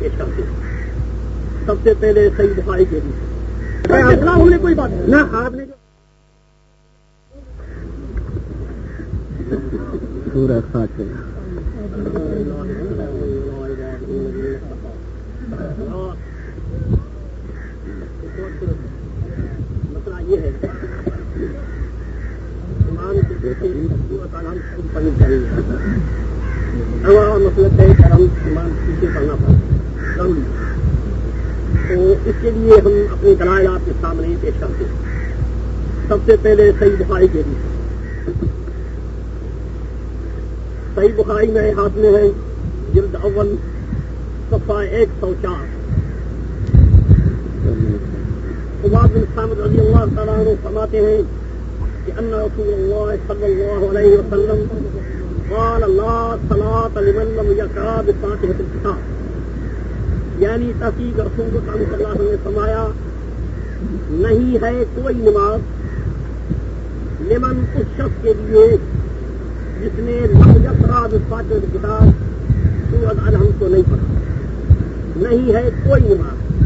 پیش کرتے ہیں سب سے پہلے صحیح بخاری کے لیے کوئی بات نہ آپ نے سورہ مسئلہ یہ ہے۔ ایمان کے بیٹے ہم خود پڑھنی چاہیے ہمارا مطلب ہے کہ ہم ایمان پیچھے پڑھنا پڑتا کروں ضروری تو اس کے لیے ہم اپنے دلائل آپ کے سامنے پیش کرتے ہیں۔ سب سے پہلے صحیح بخاری کے لیے۔ صحیح بخاری میرے ہاتھ میں ہے جلد اول، صفحہ ایک سو چار۔ عباد بن سامد رضی اللہ تعالیٰ عنہ فرماتے ہیں کہ ان رسول اللہ صلی اللہ علیہ وسلم قال، لا صلاة لمن لم يقرأ بفاتحة الكتاب. یعنی تحقیق رسول صلی اللہ علیہ وسلم نے فرمایا، نہیں ہے کوئی نماز لمن اس شخص کے لیے جس نے لم یقرأ بفاتحة الكتاب سورت الحمد کو نہیں پڑھا۔ نہیں ہے کوئی نماز۔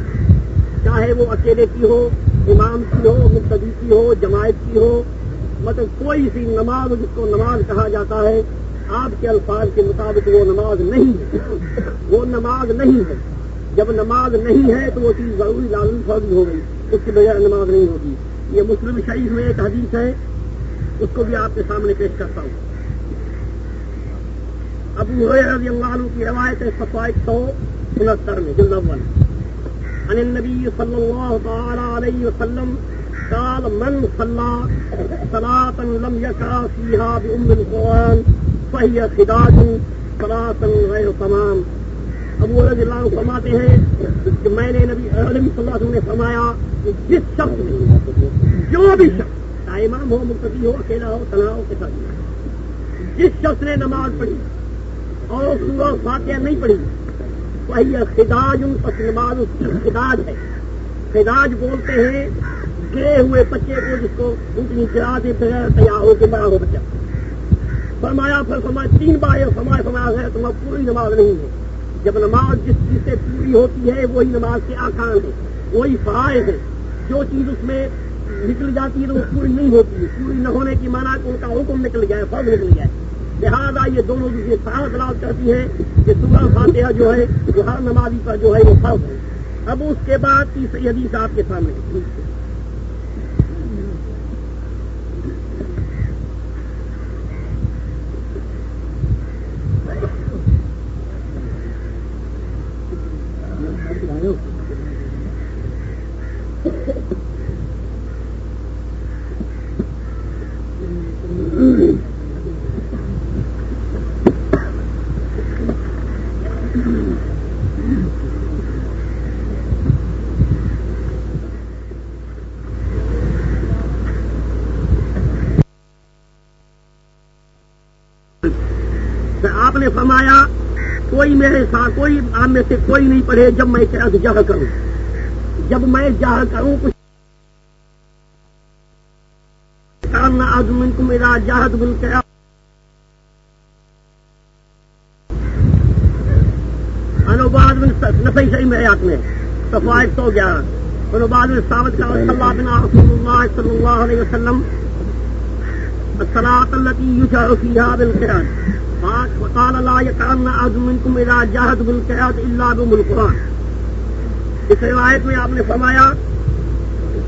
چاہے وہ اکیلے کی ہو، امام کی ہو، مقتدی کی ہو، جماعت کی ہو مطلب کوئی سی نماز جس کو نماز کہا جاتا ہے، آپ کے الفاظ کے مطابق وہ نماز نہیں ہے۔ وہ نماز نہیں ہے۔ جب نماز نہیں ہے تو وہ چیز ضروری لازم فرض ہو گئی، اس کے بغیر نماز نہیں ہوگی یہ مسلم شریف میں ایک حدیث ہے، اس کو بھی آپ کے سامنے پیش کرتا ہوں۔ ابو رضی اللہ عنہ کی روایت ہے صفحہ ایک سو انہتر میں، جلد اول۔ عن النبي صلى الله تعالى عليه وسلم قال، من صلى صلاة لم يقرأ فيها بأم القرآن فهي خداج صلاة غير تمام. ابو رضی اللہ عنہ فرماتے ہیں کہ میں نے نبی صلی اللہ علیہ وسلم نے فرمایا کہ جس شخص نے جو بھی شخص چاہے امام ہو، مقتدی ہو، اکیلا ہو تنا ہو کیسا بھی جس شخص نے نماز پڑھی اور سورہ فاتحہ نہیں پڑھی، وہی خداج ان پس نماز اس کی خداج ہے۔ خداج بولتے ہیں، گرے ہوئے بچے کو جس کو اونٹنی چرا دے بغیر تیار ہو کے بڑا ہو بچہ۔ فرمایا، پھر فرمایا، تین بار فرمایا فرمایا ہے تو پوری نماز نہیں ہے۔ جب نماز جس چیز سے پوری ہوتی ہے، وہی نماز کے آکان ہے وہی فرائض ہے جو چیز اس میں نکل جاتی ہے تو وہ پوری نہیں ہوتی ہے۔ پوری نہ ہونے کی مانا کہ ان کا حکم نکل جائے فرض نکل جائے لہٰذا یہ دونوں دوسرے سارا دلاؤ کرتی ہے کہ سورہ فاتحہ جو ہے، وہ ہر نمازی پر جو ہے، وہ فرض ہے اب اس کے بعد تیسری حدیث آپ کے سامنے آپ نے فرمایا کوئی کوئی آپ میں سے کوئی نہیں پڑھے جب میں جہ کروں۔ جب میں جہ کروں، کچھ کرنا آزمن کو میرا جہد بل کیا انوباد نفی صحیح میرے ہاتھ میں۔ صفا سو گیارہ۔ انوباد میں ساوت کا صلی اللہ بنا رسول اللہ صلی اللہ علیہ وسلم۔ الصلاة التي يجهر فيها بالقرآن۔ وقال لا يقرن أحد منكم إذا جاهد بالقرآن إلا بأم القرآن۔ اس روایت میں آپ نے فرمایا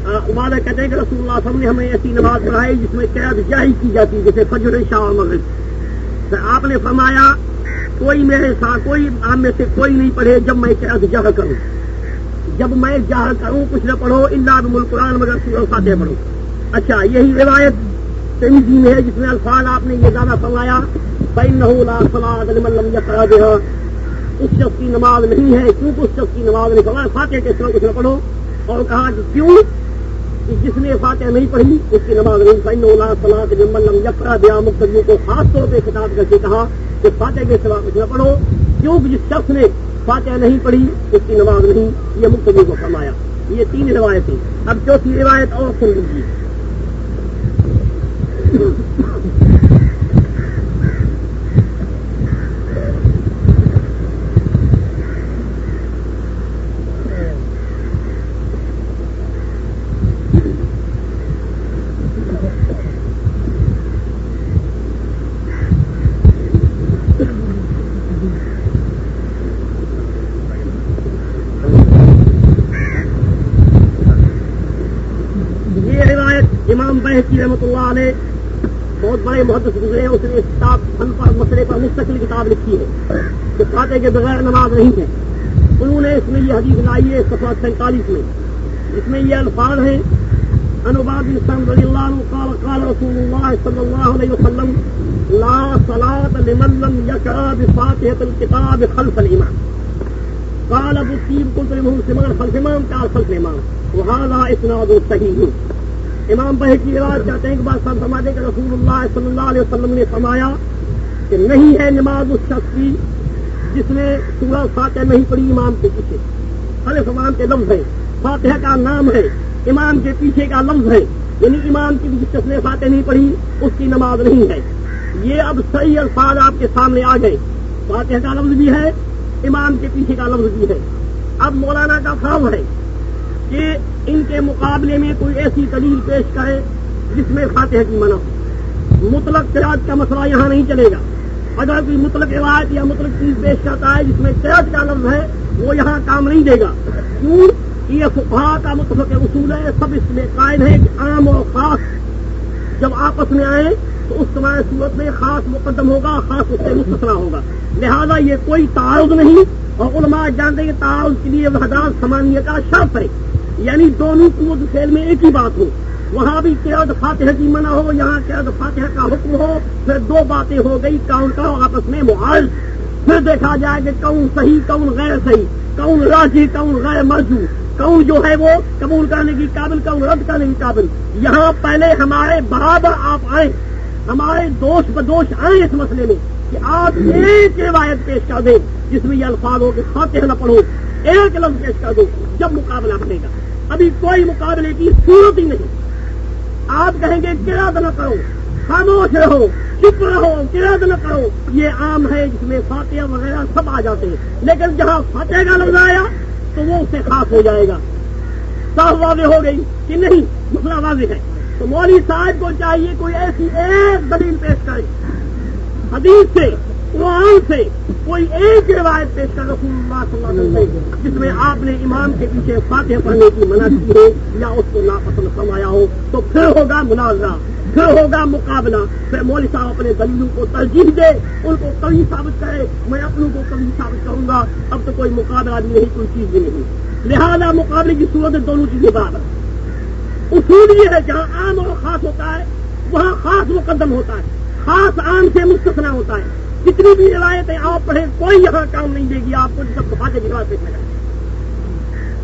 عبادہ کہتے ہیں کہ رسول اللہ صلی اللہ علیہ وسلم نے ہمیں ایسی نماز پڑھائی جس میں قید جاہی کی جاتی جیسے فجر شاہ اور مغرب۔ تو آپ نے فرمایا، کوئی میرے ساتھ، کوئی آپ میں سے کوئی نہیں پڑھے جب میں قید جہ کروں۔ جب میں جہ کروں، کچھ نہ پڑھو اللہ بم القرآن مگر سورہ فاتح پڑھو۔ اچھا یہی روایت تنظیم ہے، جس میں الفاظ آپ نے یہ زیادہ فرمایا۔ بین نہ کرا دیا اس شخص کی نماز نہیں ہے، کیونکہ اس شخص کی نماز نہیں۔ فرمایا فاتح کے سر کچھ نہ پڑھو اور کہا کہ کیوں؟ کہ جس نے فاتح نہیں پڑھی، اس کی نماز نہیں۔ بین اللہ صلاح یقرا دیا مقتدیوں کو خاص طور پہ خطاب کر کے کہا کہ فاتح کے سوا کچھ نہ پڑھو، کیونکہ جس شخص نے فاتح نہیں پڑھی، اس کی نماز نہیں۔ یہ مقتدیوں کو فرمایا۔ یہ تین روایتیں۔ اب چوتھی روایت اور سن لیجیے بحقی رحمۃ اللہ علیہ، بہت بڑے محدث گزرے ہیں، اس نے کتاب فن پر مسئلے پر مستقل کتاب لکھی ہے کہ فاتح کے بغیر نماز نہیں ہے۔ انہوں نے اس میں یہ حدیث لائی ہے سفا سینتالیس میں۔ اس میں یہ الفاظ ہیں انوباد بن سلم رضی اللہ عنہ قال قال رسول اللہ صلی اللہ علیہ وسلم، لا صلاة لمن لم يقرأ بفاتحة الكتاب خلف الإمام۔ قال ابو الطيب قلت لمسلمان خلف الإمام، قال خلف الإمام۔ وهذا اسناد صحيح امام بہ کی روایت چاہتے ہیں کہ بات سب سماجے کہ رسول اللہ صلی اللہ علیہ وسلم نے فرمایا کہ نہیں ہے نماز اس شخص کی جس نے سورہ فاتح نہیں پڑھی امام کے پیچھے۔ خلف امام کے لفظ ہے فاتح کا نام ہے۔ امام کے پیچھے کا لفظ ہے۔ یعنی امام کی جس شخص نے فاتح نہیں پڑھی، اس کی نماز نہیں ہے۔ یہ اب صحیح الفاظ آپ کے سامنے آ گئے۔ فاتح کا لفظ بھی ہے، امام کے پیچھے کا لفظ بھی ہے۔ اب مولانا کا فرض ہے کہ ان کے مقابلے میں کوئی ایسی دلیل پیش کرے جس میں فاتح کی منع ہو۔ مطلق قیاد کا مسئلہ یہاں نہیں چلے گا۔ اگر کوئی مطلق روایت یا مطلق چیز پیش کرتا ہے جس میں قیاد کا لفظ ہے، وہ یہاں کام نہیں دے گا۔ کیوں؟ یہ فقہ کا مطلق اصول ہے۔ سب اس میں قائد ہے کہ عام اور خاص جب آپس میں آئے تو اس سمائے صورت میں خاص مقدم ہوگا، خاص اس سے مستثنا ہوگا۔ لہذا یہ کوئی تعارض نہیں اور علماء جانتے ہیں کہ تعارض کے لیے وحدات سمانیہ کا شرط ہے۔ یعنی دونوں قوت فیل میں ایک ہی بات ہو۔ وہاں بھی قید فاتح کی منع ہو، یہاں قید فاتح کا حکم ہو، پھر دو باتیں ہو گئی، کون کا آپس میں معاذ پھر دیکھا جائے کہ کون صحیح، کون غیر صحیح، کون راضی، کون غیر مرجو کون جو ہے وہ قبول کرنے کی قابل، کون رد کرنے کی قابل۔ یہاں پہلے ہمارے برابر آپ آئے۔ ہمارے دوست بدوش آئے اس مسئلے میں کہ آپ ایک روایت پیش کر دیں، جس میں یہ الفاظ ہو کہ فاتح نہ پڑھو، ایک لفظ پیش کر دو، جب مقابلہ بنے گا۔ ابھی کوئی مقابلے کی صورت ہی نہیں۔ آپ کہیں گے کراد نہ کرو، خاموش رہو، چپ رہو کراد نہ کرو۔ یہ عام ہے، جس میں فاتحہ وغیرہ سب آ جاتے ہیں۔ لیکن جہاں فاتح کا لفظ آیا، تو وہ اس سے خاص ہو جائے گا۔ صاف واضح ہو گئی کہ نہیں، مسئلہ واضح ہے۔ تو مولوی صاحب کو چاہیے کوئی ایسی ایک دلیل پیش کرے۔ حدیث سے قرآن سے کوئی ایک روایت پیش کر رسول اللہ صلی اللہ علیہ وسلم جس میں آپ نے امام کے پیچھے فاتح پڑھنے کی منع کی ہو یا اس کو ناپسند فرمایا ہو، تو پھر ہوگا مناظرہ، پھر ہوگا مقابلہ۔ پھر مولوی صاحب اپنے دلیلوں کو ترجیح دے، ان کو کبھی ثابت کرے، میں اپنوں کو کبھی ثابت کروں گا۔ اب تو کوئی مقابلہ بھی نہیں، کوئی چیز بھی نہیں۔ لہذا مقابلے کی صورت دونوں چیزیں بات اصول یہ ہے، جہاں عام اور خاص ہوتا ہے، وہاں خاص مقدم ہوتا ہے۔ خاص عام سے مستثنا ہوتا ہے۔ جتنی بھی روایتیں آپ پڑھیں، کوئی یہاں کام نہیں دے گی، آپ کو سب فاتح کے جگہ پیش لگائے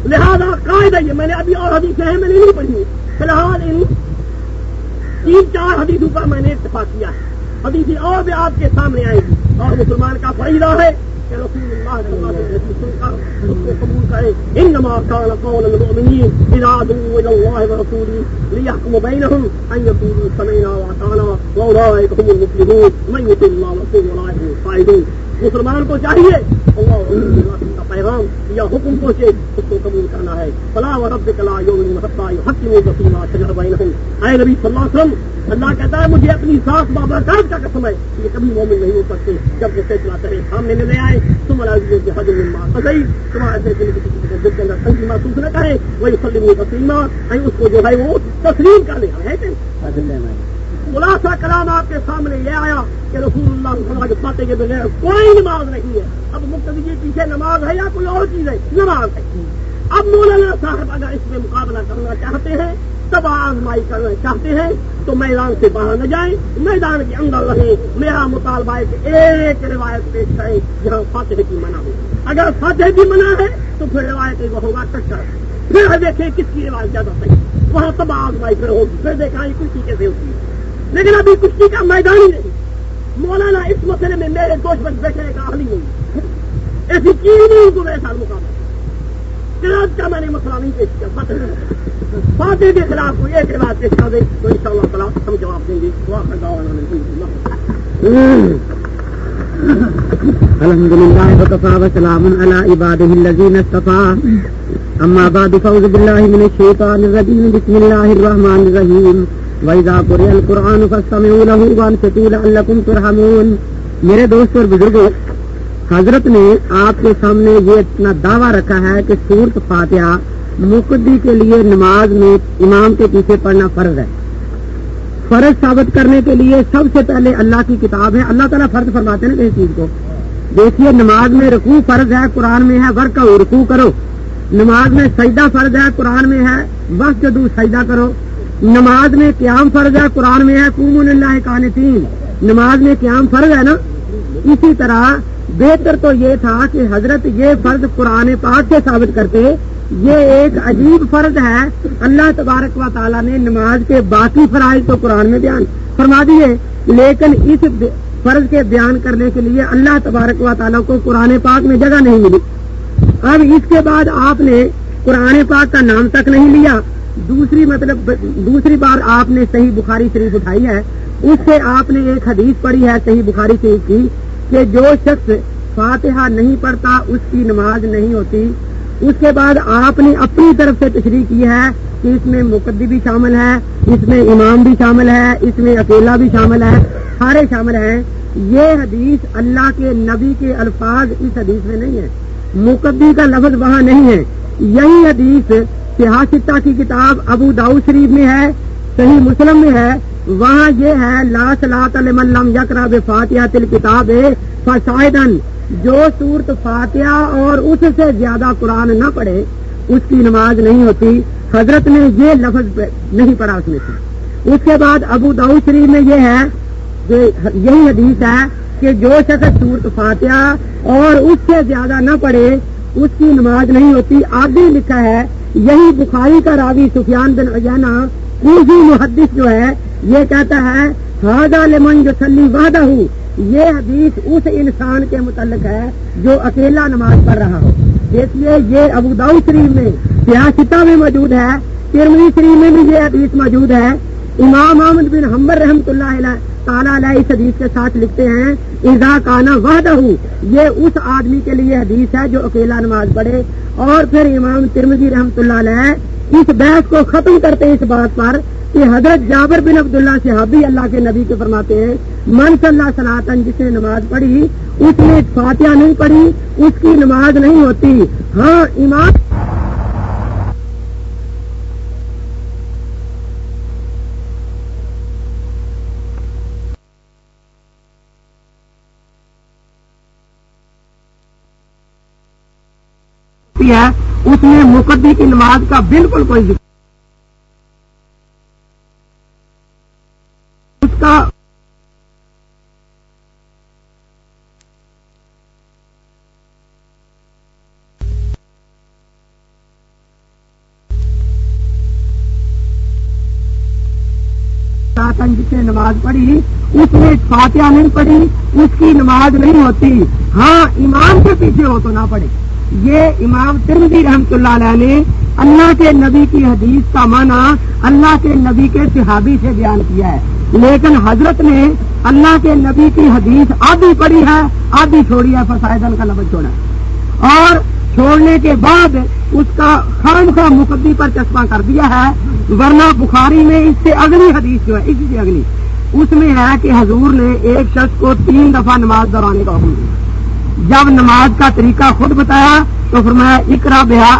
لہٰذا قاعدہ یہ، میں نے ابھی اور حدیثیں ہیں میں نے نہیں پڑھی۔ فی الحال ان تین چار حدیثوں پر میں نے اتفاق کیا ہے۔ حدیث اور بھی آپ کے سامنے آئے گی۔ اور مسلمان کا فائدہ ہے۔ کہ رسول اللہ صلی اللہ علیہ وسلم سن کر اس کو قبول کرے انما كان قول المؤمنين اذا دعوا الى الله ورسوله ليحكم بينهم ان يقولوا سمعنا واطعنا واولئك هم المفلحون. من يطع الله ورسوله اولئك هم الفائزون مسلمان کو چاہیے۔ اللہ کا پیغام یا حکم پہنچے اس کو قبول کرنا ہے۔ فلاح و رب کلا یوم حق میں وسیمہ شجر بینہم۔ اے نبی صلی اللہ علیہ وسلم، اللہ کہتا ہے، مجھے اپنی ذات بابرکات کا قسم ہے۔ یہ کبھی مومن نہیں ہو سکتے۔ جب وہ فیصلہ کرے سامنے میں لے آئے، تم اللہ حد صحیح تمہارے دل کے اندر تنگی محسوس نہ کرے وہی سلیم تسلیمہ اس کو جو ہے، وہ تسلیم کر لے۔ ہے خلاصہ کلام آپ کے سامنے یہ آیا کہ رسول اللہ صلی اللہ کے فاتح کے بغیر کوئی نماز نہیں ہے۔ اب مقتدی کے پیچھے نماز ہے یا کوئی اور چیز ہے؟ نماز ہے۔ اب مولانا صاحب اگر اس میں مقابلہ کرنا چاہتے ہیں، تب آزمائی کرنا چاہتے ہیں، تو میدان سے باہر نہ جائیں۔ میدان کے اندر رہیں۔ میرا مطالبہ ہے ایک روایت پیش کریں جہاں فاتح کی منع ہو۔ اگر فاتح کی منع ہے، تو پھر روایت وہ ہوگا ٹکر پھر دیکھیں کس کی روایت زیادہ صحیح۔ وہاں تب آزمائی پھر ہوگی۔ پھر دیکھا یہ کچھ کیسے ہوتی ہے۔ لیکن ابھی کشتی کا میدان ہی نہیں۔ مولانا اس مسئلے میں میرے دوست بچ بیٹھنے کا حل ہی نہیں۔ ایسی چیز نہیں کو میرے ساتھ مقابلہ۔ کراج کا میں نے مسئلہ نہیں پیش کیا فاتح کے خلاف کوئی ایک بات پیش کر دے تو ان شاء اللہ تعالیٰ ہم جواب دیں گے۔ الحمد لله وكفى وسلام على عباده الذين اصطفى اما بعد، فاعوذ بالله من الشيطان الرجيم بسم الله الرحمن الرحيم وَإِذَا قُرِئَ الْقُرْآنُ فَاسْتَمِعُوا لَهُ وَأَنصِتُوا لَعَلَّكُمْ تُرْحَمُونَ. میرے دوست اور بزرگوں حضرت نے آپ کے سامنے یہ اتنا دعویٰ رکھا ہے کہ سورت فاتحہ مقدی کے لیے نماز میں امام کے پیچھے پڑھنا فرض ہے۔ فرض ثابت کرنے کے لیے سب سے پہلے اللہ کی کتاب ہے۔ اللہ تعالیٰ فرض فرماتے ہیں نا کسی چیز کو۔ دیکھیے، نماز میں رکوع فرض ہے، قرآن میں ہے ورک رکوع کرو۔ نماز میں سجدہ فرض ہے، قرآن میں ہے، بس جدو سجدہ کرو۔ نماز میں قیام فرض ہے، قرآن میں ہے کم اللہ کان تین نماز میں قیام فرض ہے نا؟ اسی طرح بہتر تو یہ تھا کہ حضرت یہ فرض قرآن پاک سے ثابت کرتے، یہ ایک عجیب فرض ہے۔ اللہ تبارک و تعالیٰ نے نماز کے باقی فرائض تو قرآن میں بیان۔ فرما دیے لیکن اس فرض کے بیان کرنے کے لیے اللہ تبارک و تعالیٰ کو قرآن پاک میں جگہ نہیں ملی۔ اب اس کے بعد آپ نے قرآن پاک کا نام تک نہیں لیا۔ دوسری مطلب دوسری بار آپ نے صحیح بخاری شریف اٹھائی ہے۔ اس سے آپ نے ایک حدیث پڑھی ہے صحیح بخاری شریف کی کہ جو شخص فاتحہ نہیں پڑھتا، اس کی نماز نہیں ہوتی۔ اس کے بعد آپ نے اپنی طرف سے تشریح کی ہے کہ اس میں مقدی بھی شامل ہے، اس میں امام بھی شامل ہے، اس میں اکیلا بھی شامل ہے، سارے شامل ہیں۔ یہ حدیث اللہ کے نبی کے الفاظ اس حدیث میں نہیں ہے۔ مقدی کا لفظ وہاں نہیں ہے۔ یہی حدیث سیاستہ کی کتاب ابو داؤ شریف میں ہے، صحیح مسلم میں ہے۔ وہاں یہ ہے، لا سلاط لم یکرا فاتحہ تل کتاب فسائدن جو صورت فاتحہ اور اس سے زیادہ قرآن نہ پڑھے، اس کی نماز نہیں ہوتی۔ حضرت نے یہ لفظ نہیں پڑھا اس میں سے اس کے بعد ابو داؤ شریف میں یہ ہے کہ یہی حدیث ہے کہ جو شخص صورت فاتحہ اور اس سے زیادہ نہ پڑھے، اس کی نماز نہیں ہوتی۔ آگے لکھا ہے، یہی بخاری کا راوی سفیان بن اجانا کوئی محدث جو ہے، یہ کہتا ہے ہاضا لمن جو سلی وعدہ ہوں یہ حدیث اس انسان کے متعلق ہے جو اکیلا نماز پڑھ رہا ہو۔ دیکھیے یہ ابو داؤ شریف میں، سیاستہ میں موجود ہے ترمنی شریف میں بھی یہ حدیث موجود ہے۔ امام احمد بن حمبر رحمۃ اللہ تعالیٰ علیہ اس حدیث کے ساتھ لکھتے ہیں ادا کانا وحدہ، یہ اس آدمی کے لیے حدیث ہے جو اکیلا نماز پڑھے۔ اور پھر امام ترمزی رحمۃ اللہ علیہ اس بحث کو ختم کرتے اس بات پر کہ حضرت جابر بن عبداللہ صحابی اللہ کے نبی کے فرماتے ہیں، من صلی اللہ سناتن جس نے نماز پڑھی، اس نے فاتحہ نہیں پڑھی، اس کی نماز نہیں ہوتی۔ ہاں امام ہے، اس میں مقدی کی نماز کا بالکل کوئی ذکر اس کا جس نے نماز پڑھی، اس نے فاتحہ نہیں پڑھی، اس کی نماز نہیں ہوتی۔ ہاں امام کے پیچھے ہو تو نہ پڑے یہ امام ترمدی رحمت اللہ علیہ نے اللہ کے نبی کی حدیث کا معنی اللہ کے نبی کے صحابی سے بیان کیا ہے۔ لیکن حضرت نے اللہ کے نبی کی حدیث آدھی پڑھی ہے، آدھی چھوڑی ہے فسائدن کا لفظ چھوڑا اور چھوڑنے کے بعد اس کا خان کا مقدی پر چشمہ کر دیا ہے، ورنہ بخاری میں اس سے اگلی حدیث جو ہے، اسی سے اگلی، اس میں ہے کہ حضور نے ایک شخص کو تین دفعہ نماز دورانے کا حکم دیا۔ جب نماز کا طریقہ خود بتایا تو فرمایا اکرا بیا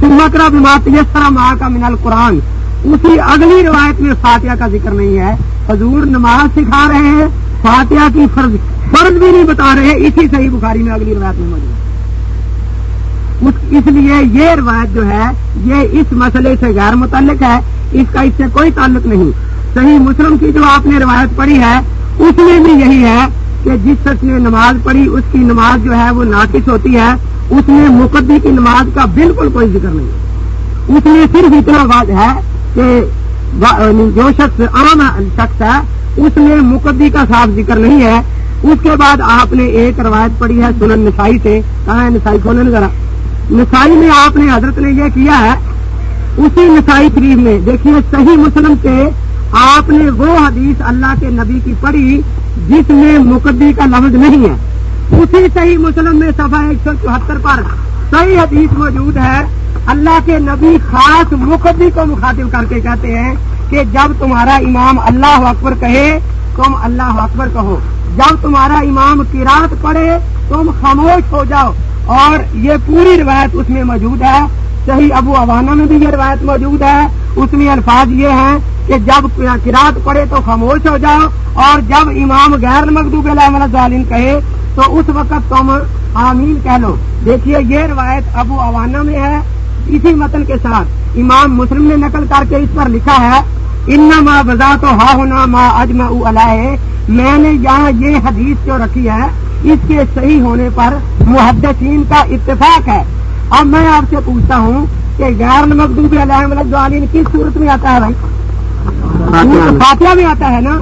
سما بیمار یہ سرا ماہ کا منال قرآن اسی اگلی روایت میں فاتحہ کا ذکر نہیں ہے۔ حضور نماز سکھا رہے ہیں، فاتحہ کی فرض فرض بھی نہیں بتا رہے، اسی صحیح بخاری میں اگلی روایت میں موجود اس لیے یہ روایت جو ہے، یہ اس مسئلے سے غیر متعلق ہے، اس کا اس سے کوئی تعلق نہیں۔ صحیح مسلم کی جو آپ نے روایت پڑھی ہے، اس میں بھی یہی ہے کہ جس شخص نے نماز پڑھی، اس کی نماز جو ہے وہ ناقص ہوتی ہے۔ اس میں مقدی کی نماز کا بالکل کوئی ذکر نہیں۔ اس میں صرف اتنا بات ہے کہ جو شخص عام شخص ہے، اس میں مقدی کا صاف ذکر نہیں ہے۔ اس کے بعد آپ نے ایک روایت پڑھی ہے سنن نسائی سے۔ کہاں ہے نسائی؟ کھولنے ذرا نسائی میں آپ نے حضرت نے یہ کیا ہے۔ اسی نسائی شریف میں، دیکھیے، صحیح مسلم کے آپ نے وہ حدیث اللہ کے نبی کی پڑھی۔ جس میں مقدی کا لفظ نہیں ہے۔ اسی صحیح مسلم میں سفا ایک سو چوہتر پر صحیح حدیث موجود ہے۔ اللہ کے نبی خاص مقدی کو مخاطب کر کے کہتے ہیں کہ جب تمہارا امام اللہ اکبر کہے، تم اللہ اکبر کہو۔ جب تمہارا امام کراط پڑھے، تم خاموش ہو جاؤ۔ اور یہ پوری روایت اس میں موجود ہے۔ صحیح ابو عوانہ میں بھی یہ روایت موجود ہے۔ اس میں الفاظ یہ ہیں کہ جب کراط پڑے تو خاموش ہو جاؤ اور جب امام غیر مقدوب علیہ ظالم کہے تو اس وقت تم آمین کہہ لو۔ دیکھیے یہ روایت ابو اوانہ میں ہے۔ اسی متن کے ساتھ امام مسلم نے نقل کر کے اس پر لکھا ہے ان ماں بزا تو ہا ہونا ماں اجما علیہ۔ میں نے یہاں یہ حدیث جو رکھی ہے، اس کے صحیح ہونے پر محدثین کا اتفاق ہے۔ اب میں آپ سے پوچھتا ہوں کہ غیر مقدوب علیہ کس صورت میں آتا ہے بھائی؟ فاتحہ میں آتا ہے نا،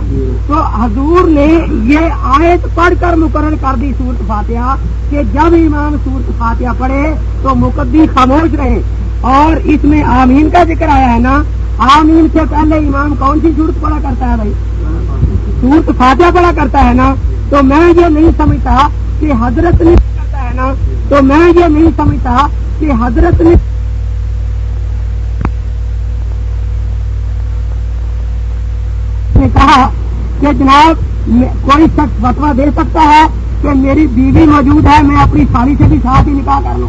تو حضور نے یہ آیت پڑھ کر مقرر کر دی صورت فاتحہ، کہ جب امام صورت فاتحہ پڑھے تو مقدی خاموش رہے۔ اور اس میں آمین کا ذکر آیا ہے نا۔ آمین سے پہلے امام کون سی صورت پڑا کرتا ہے بھائی؟ صورت فاتحہ پڑا کرتا ہے نا۔ تو میں یہ نہیں سمجھتا کہ حضرت نے کرتا ہے نا۔ تو میں یہ نہیں سمجھتا کہ حضرت نے کہا کہ جناب کوئی شخص فتوا دے سکتا ہے کہ میری بیوی موجود ہے، میں اپنی سالی سے بھی ساتھ ہی نکاح کر لوں۔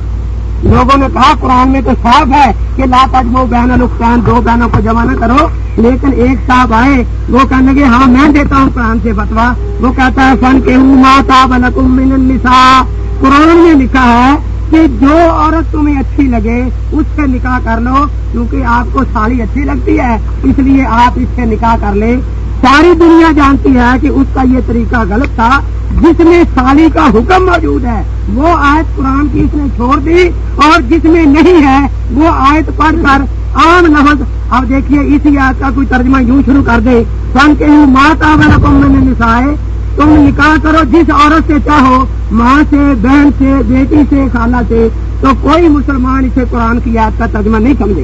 لوگوں نے کہا، قرآن میں تو صاف ہے کہ لا تجمو بہن نقصان دو بہنوں کو جمع نہ کرو، لیکن ایک صاحب آئے، وہ کہنے لگے ہاں میں دیتا ہوں قرآن سے فتوا وہ کہتا ہے، فن کے ماتا من النساء۔ قرآن میں لکھا ہے کہ جو عورت تمہیں اچھی لگے، اس سے نکاح کر لو، کیونکہ آپ کو ساڑی اچھی لگتی ہے، اس لیے آپ اس سے نکاح کر لیں۔ ساری دنیا جانتی ہے کہ اس کا یہ طریقہ غلط تھا جس میں سالی کا حکم موجود ہے۔ وہ آیت قرآن کی اس نے چھوڑ دی اور جس میں نہیں ہے، وہ آیت پڑھ کر عام لفظ۔ اب دیکھیے، اسی آیت کا کوئی ترجمہ یوں شروع کر دے۔ سن کے ہوں ماتا میرا کم میں نے نسائے تم نکاح کرو جس عورت سے چاہو، ماں سے، بہن سے، بیٹی سے، خالہ سے۔ تو کوئی مسلمان اسے قرآن کی یاد کا ترجمہ نہیں سمجھے۔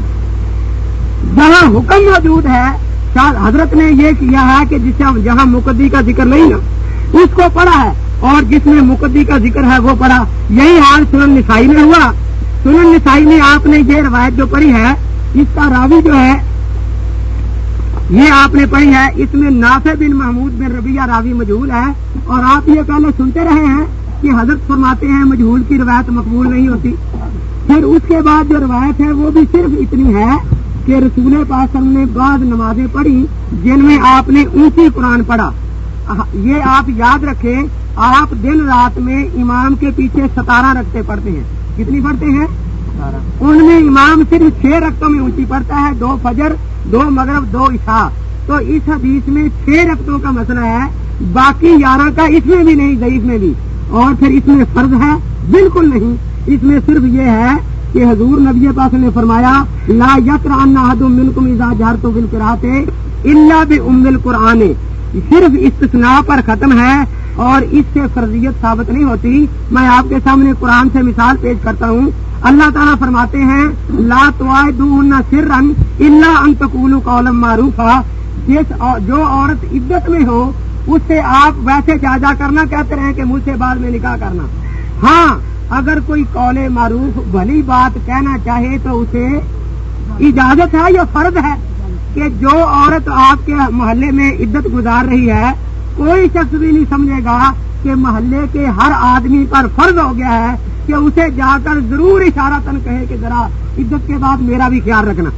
جہاں حکم موجود ہے حضرت نے یہ کیا ہے کہ جس جہاں مقدی کا ذکر نہیں نا اس کو پڑھا ہے اور جس میں مقدی کا ذکر ہے وہ پڑھا۔ یہی حال سنن نسائی میں ہوا۔ سنن نسائی میں آپ نے یہ روایت جو پڑھی ہے، اس کا راوی جو ہے، یہ آپ نے پڑھی ہے، اس میں نافع بن محمود بن ربیہ راوی مجہول ہے۔ اور آپ یہ پہلے سنتے رہے ہیں کہ حضرت فرماتے ہیں مجہول کی روایت مقبول نہیں ہوتی۔ پھر اس کے بعد جو روایت ہے وہ بھی صرف اتنی ہے کہ رسول پاسم نے بعض نمازیں پڑھی جن میں آپ نے اونچی قرآن پڑھا۔ یہ آپ یاد رکھیں آپ دن رات میں امام کے پیچھے ستارہ رکھتے پڑھتے ہیں۔ کتنی پڑھتے ہیں؟ ان میں امام صرف چھ رقطوں میں اونچی پڑتا ہے دو فجر دو مغرب دو عشاء۔ تو اس حدیث میں چھ رقطوں کا مسئلہ ہے باقی یارہ کا اس میں بھی نہیں ضعیف میں بھی۔ اور پھر اس میں فرض ہے؟ بالکل نہیں۔ اس میں صرف یہ ہے کہ حضور نبی پاک نے فرمایا، لا جار تو بل کراتے اللہ بھی امل قرآن صرف استثناء پر ختم ہے اور اس سے فرضیت ثابت نہیں ہوتی۔ میں آپ کے سامنے قرآن سے مثال پیش کرتا ہوں۔ اللہ تعالیٰ فرماتے ہیں، لا تو سر اللہ انتقول قولم معروف جس جو عورت عزت میں ہو اس سے آپ ویسے جا جا کرنا کہتے رہے کہ مجھ سے بعد میں نکاح کرنا۔ ہاں اگر کوئی قول معروف بھلی بات کہنا چاہے تو اسے اجازت ہے یا فرد ہے کہ جو عورت آپ کے محلے میں عزت گزار رہی ہے، کوئی شخص بھی نہیں سمجھے گا کہ محلے کے ہر آدمی پر فرض ہو گیا ہے کہ اسے جا کر ضرور اشارہ تن کہے کہ ذرا عزت کے بعد میرا بھی خیال رکھنا۔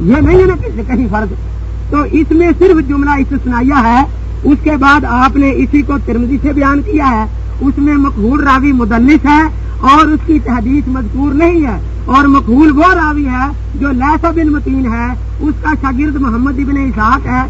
یہ نہیں ہے نا کہیں فرض۔ تو اس میں صرف جملہ اس سنایا ہے۔ اس کے بعد آپ نے اسی کو ترمزی سے بیان کیا ہے۔ اس میں مقبول راوی مدلس ہے۔ اور اس کی تحدیث مذکور نہیں ہے اور مقبول وہ راوی ہے جو لاسا بن متین ہے، اس کا شاگرد محمد ابن اسحاق ہے،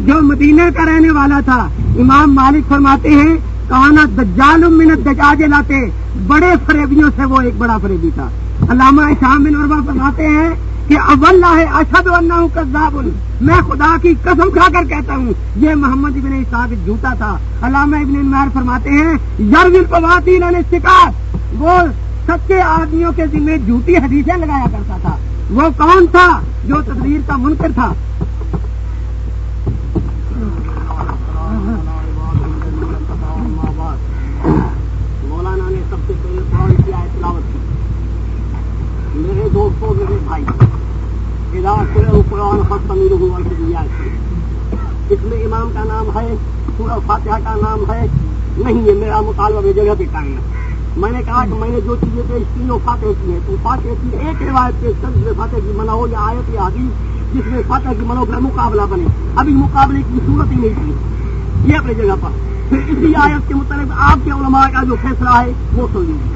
جو مدینہ کا رہنے والا تھا۔ امام مالک فرماتے ہیں کہانا دجال منت دجاج لاتے۔ بڑے فریبیوں سے وہ ایک بڑا فریبی تھا۔ علامہ شام بن عربا فرماتے ہیں کہ اب اللہ اشد اللہ کذاب۔ میں خدا کی قسم کھا کر کہتا ہوں، یہ محمد ابن اسحاق جھوٹا تھا۔ علامہ ابن میر فرماتے ہیں یار قواتین نے شکار۔ وہ سچے آدمیوں کے ذمہ جھوٹی حدیثیں لگایا کرتا تھا۔ وہ کون تھا جو تصویر کا منکر تھا؟ مولانا نے سب سے پہلے قرآن کی آئے تلاوت کی۔ میرے دوستوں، میرے بھائی قرآن خط امیر ہوا اس میں امام کا نام ہے، سورہ فاتحہ کا نام ہے۔ نہیں ہے میرا مطالبہ جگہ پہ ٹائم ہے۔ میں نے کہا کہ میں نے جو چیزیں پیش کی وہ فاتح کی ہیں۔ تو فاتح کی ایک روایت کے سب میں فاتح کی منع ہو یا آیت یا حدیث، جس میں فاتح کی منو مقابلہ بنے۔ ابھی مقابلے کی صورت ہی نہیں تھی یہ اپنی جگہ پر۔ پھر اسی آیت کے متعلق آپ کے علماء کا جو فیصلہ ہے، وہ سن لیجیے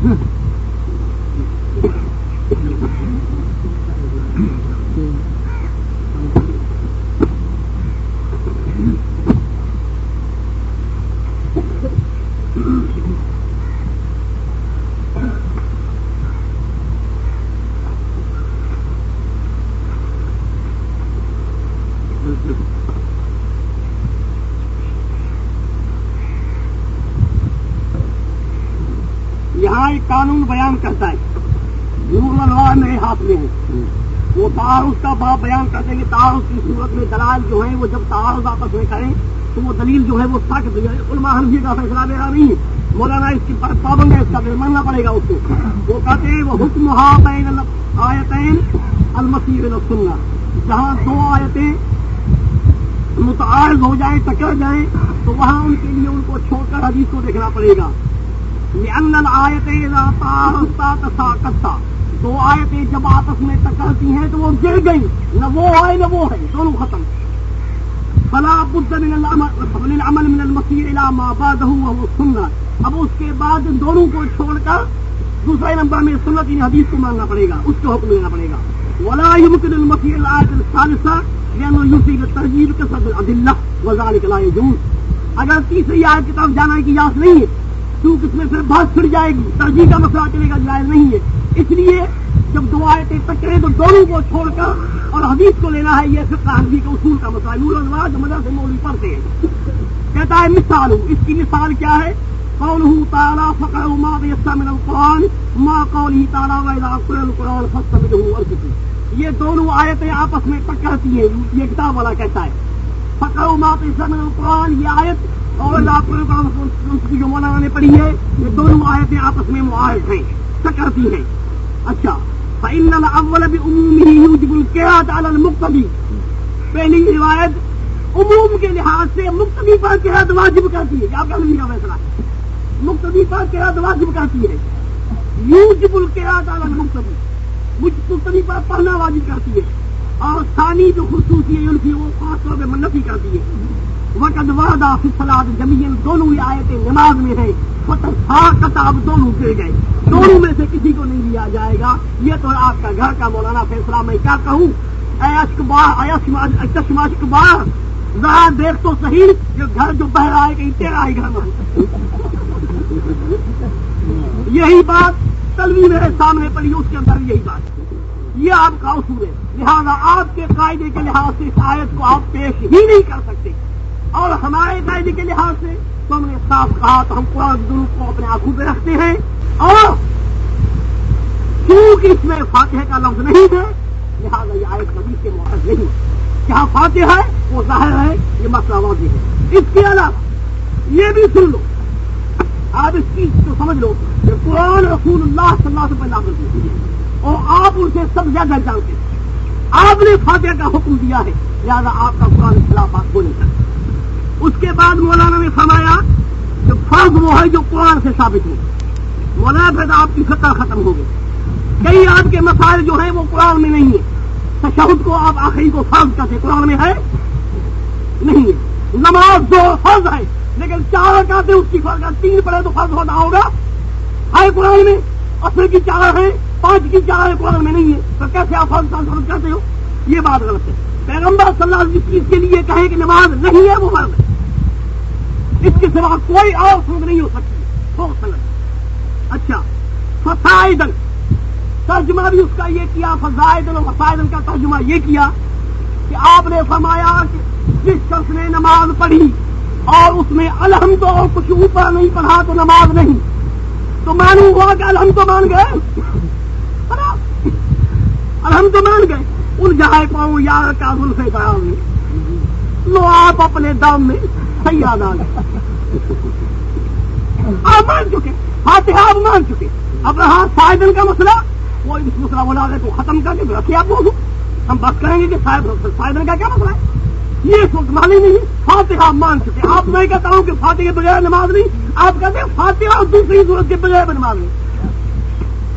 یہاں ایک قانون بیان کرتا ہے۔ نور الوا میرے ہاتھ میں ہے۔ وہ تعارف کا باب بیان کرتے ہیں کہ تعارف کی صورت میں دلال جو ہیں وہ جب تعارف آپس میں کریں تو وہ دلیل جو ہے وہ سخت علماء حنفی کا فیصلہ میرا نہیں ہے۔ مولانا اس کی پابند ہے، اس کا ماننا پڑے گا اس کو۔ وہ کہتے ہیں، وہ حکم بین آیتین المسیح سننا جہاں دو آیتیں متعارض ہو جائیں ٹکر جائیں، تو وہاں ان کے لیے ان کو چھوڑ کر حدیث کو دیکھنا پڑے گا۔ دو آیتیں جب آپس میں ٹکرتی ہیں تو وہ گر گئی نہ وہ آئے نہ وہ ہے دونوں ختم. فلا بد من العمل من المسیر الى ما بعده وهو سننا اب اس کے بعد دونوں کو چھوڑ کر دوسرے نمبر میں سنت ان حدیث کو ماننا پڑے گا. اس کو حکم لینا پڑے گا. ولا يمكن المسیر الآیت الثالثہ لأنه يفيد الترجیح كسب الأدلة. وذلك لا يجوز. اگر تیسری آیت کی طرف جانا کی اجازت نہیں ہے. کیونکہ اس میں پھر بات پھر جائے گی؟ ترجیح کا مسئلہ چلے گا، جائز نہیں ہے۔ اس لیے جب دو آیتیں ٹکرے تو دونوں کو چھوڑ کر اور حدیث کو لینا ہے، یہ پھر حدیث کے اصول کا مسئلہ نور الواج مدد سے مولوی پڑھتے ہیں۔ کہتا ہے، مثال ہوں اس کی مثال کیا ہے؟ قول ہوں تارا فقر ما من القرآن، ما قول ہی تارا ویدا القرآن فصل ہوں یہ دونوں آیتیں آپس میں ٹکرتی ہیں۔ یہ کتاب والا کہتا ہے۔ فقر ما من القرآن، یہ آیت اور جو مولانا نے پڑھی ہے، یہ دونوں آیتیں آپس میں معاہد ہیں ٹکرتی ہیں۔ اچھا فإن الأول بعمومه يوجب القياد على المقتدي۔ پہلی روایت، عموم کے لحاظ سے مقتدی پر قیاد واجب کرتی ہے۔ آپ کا نہیں کا فیصلہ؟ مقتدی پر قیاد واجب کرتی ہے۔ یوجب القیاد على المقتدی۔ مجھ پر پڑھنا واجب کرتی ہے۔ اور ثانی جو خصوصی ہے ان کی وہ خاص طور پہ منفی کرتی ہے۔ وقت وعدہ فصلات جمین دونوں ہی آیتیں نماز میں ہیں۔ فتح کتاب دونوں گر گئے۔ دونوں میں سے کسی کو نہیں لیا جائے گا۔ یہ تو آپ کا گھر کا مولانا فیصلہ، میں کیا کہوں؟ اے اشکبار چشمہ اشکبار ذرا دیکھ تو صحیح جو گھر جو بہ رہا ہے کہ تیرا ہی گھر میں یہی بات تلوی میرے سامنے پڑی، اس کے اندر یہی بات۔ یہ آپ کا اصول ہے۔ لہذا آپ کے قاعدے کے لحاظ سے اس آیت کو آپ پیش ہی نہیں کر سکتے۔ اور ہمارے قاعدے کے لحاظ سے تو ہم نے صاف کہا تو ہم قرآن دونوں کو اپنے آنکھوں پہ رکھتے ہیں اور کیونکہ اس میں فاتح کا لفظ نہیں ہے، لہٰذا یہ آئے کبھی کے موقع نہیں جہاں فاتح ہے، وہ ظاہر ہے، یہ مسئلہ واضح ہے۔ اس کے علاوہ یہ بھی سن لو۔ آپ اس چیز کو سمجھ لو کہ قرآن رسول اللہ صلی اللہ سے پہلے کرتی اور آپ ان سے سب زیادہ جانتے ہیں۔ آپ نے فاتح کا حکم دیا ہے، لہٰذا آپ کا قرآن خلاف بات ہو نہیں سکتا اس کے بعد مولانا نے فرمایا کہ فرض وہ ہے جو قرآن سے ثابت ہو۔ مولانا پھر آپ کی فطر ختم ہو گئی۔ کئی آپ کے مسائل جو ہیں وہ قرآن میں نہیں ہے تشہد کو آپ آخری کو فرض کرتے قرآن میں ہے؟ نہیں ہے۔ نماز دو فرض ہے، لیکن چار کہتے اس کی فرض تین پڑے تو فرض ہونا ہوگا۔ ہے قرآن میں؟ اصل کی چار ہے پانچ کی چار ہے قرآن میں نہیں ہے۔ تو کیسے آپ فرض فرض کرتے ہو؟ یہ بات غلط ہے۔ پیغمبر صلی اللہ علیہ چیز کے لیے کہیں کہ نماز نہیں ہے، وہ فرض ہے۔ اس کے سوا کوئی اور سوگ نہیں ہو سکتی اچھا فسائدن ترجمہ بھی اس کا یہ کیا فضائدن اور فسائدن کا ترجمہ یہ کیا کہ آپ نے فرمایا کہ جس شخص نے نماز پڑھی اور اس میں الحمد اور کچھ اوپر نہیں پڑھا تو نماز نہیں۔ تو معلوم ہوا کہ الحمد تو مان گئے۔ الحمد تو مان گئے۔ ان جہاں پاؤں یار کا سے میں لو آپ اپنے دام میں۔ صحیح آ آپ مان چکے۔ فاتحہ آپ مان چکے۔ اب رہا فائدن کا مسئلہ۔ وہ اس مسئلہ بولا رہے تو ختم کر کے رکھے آپ بولوں ہم بات کریں گے کہ فائدن کا کیا مسئلہ ہے؟ یہ سوچ مانی نہیں۔ فاتحہ مان چکے۔ آپ میں کہتا ہوں کہ فاتح کے بغیر نماز نہیں۔ آپ کہتے ہیں فاتحہ اور دوسری صورت کے بغیر نماز نہیں۔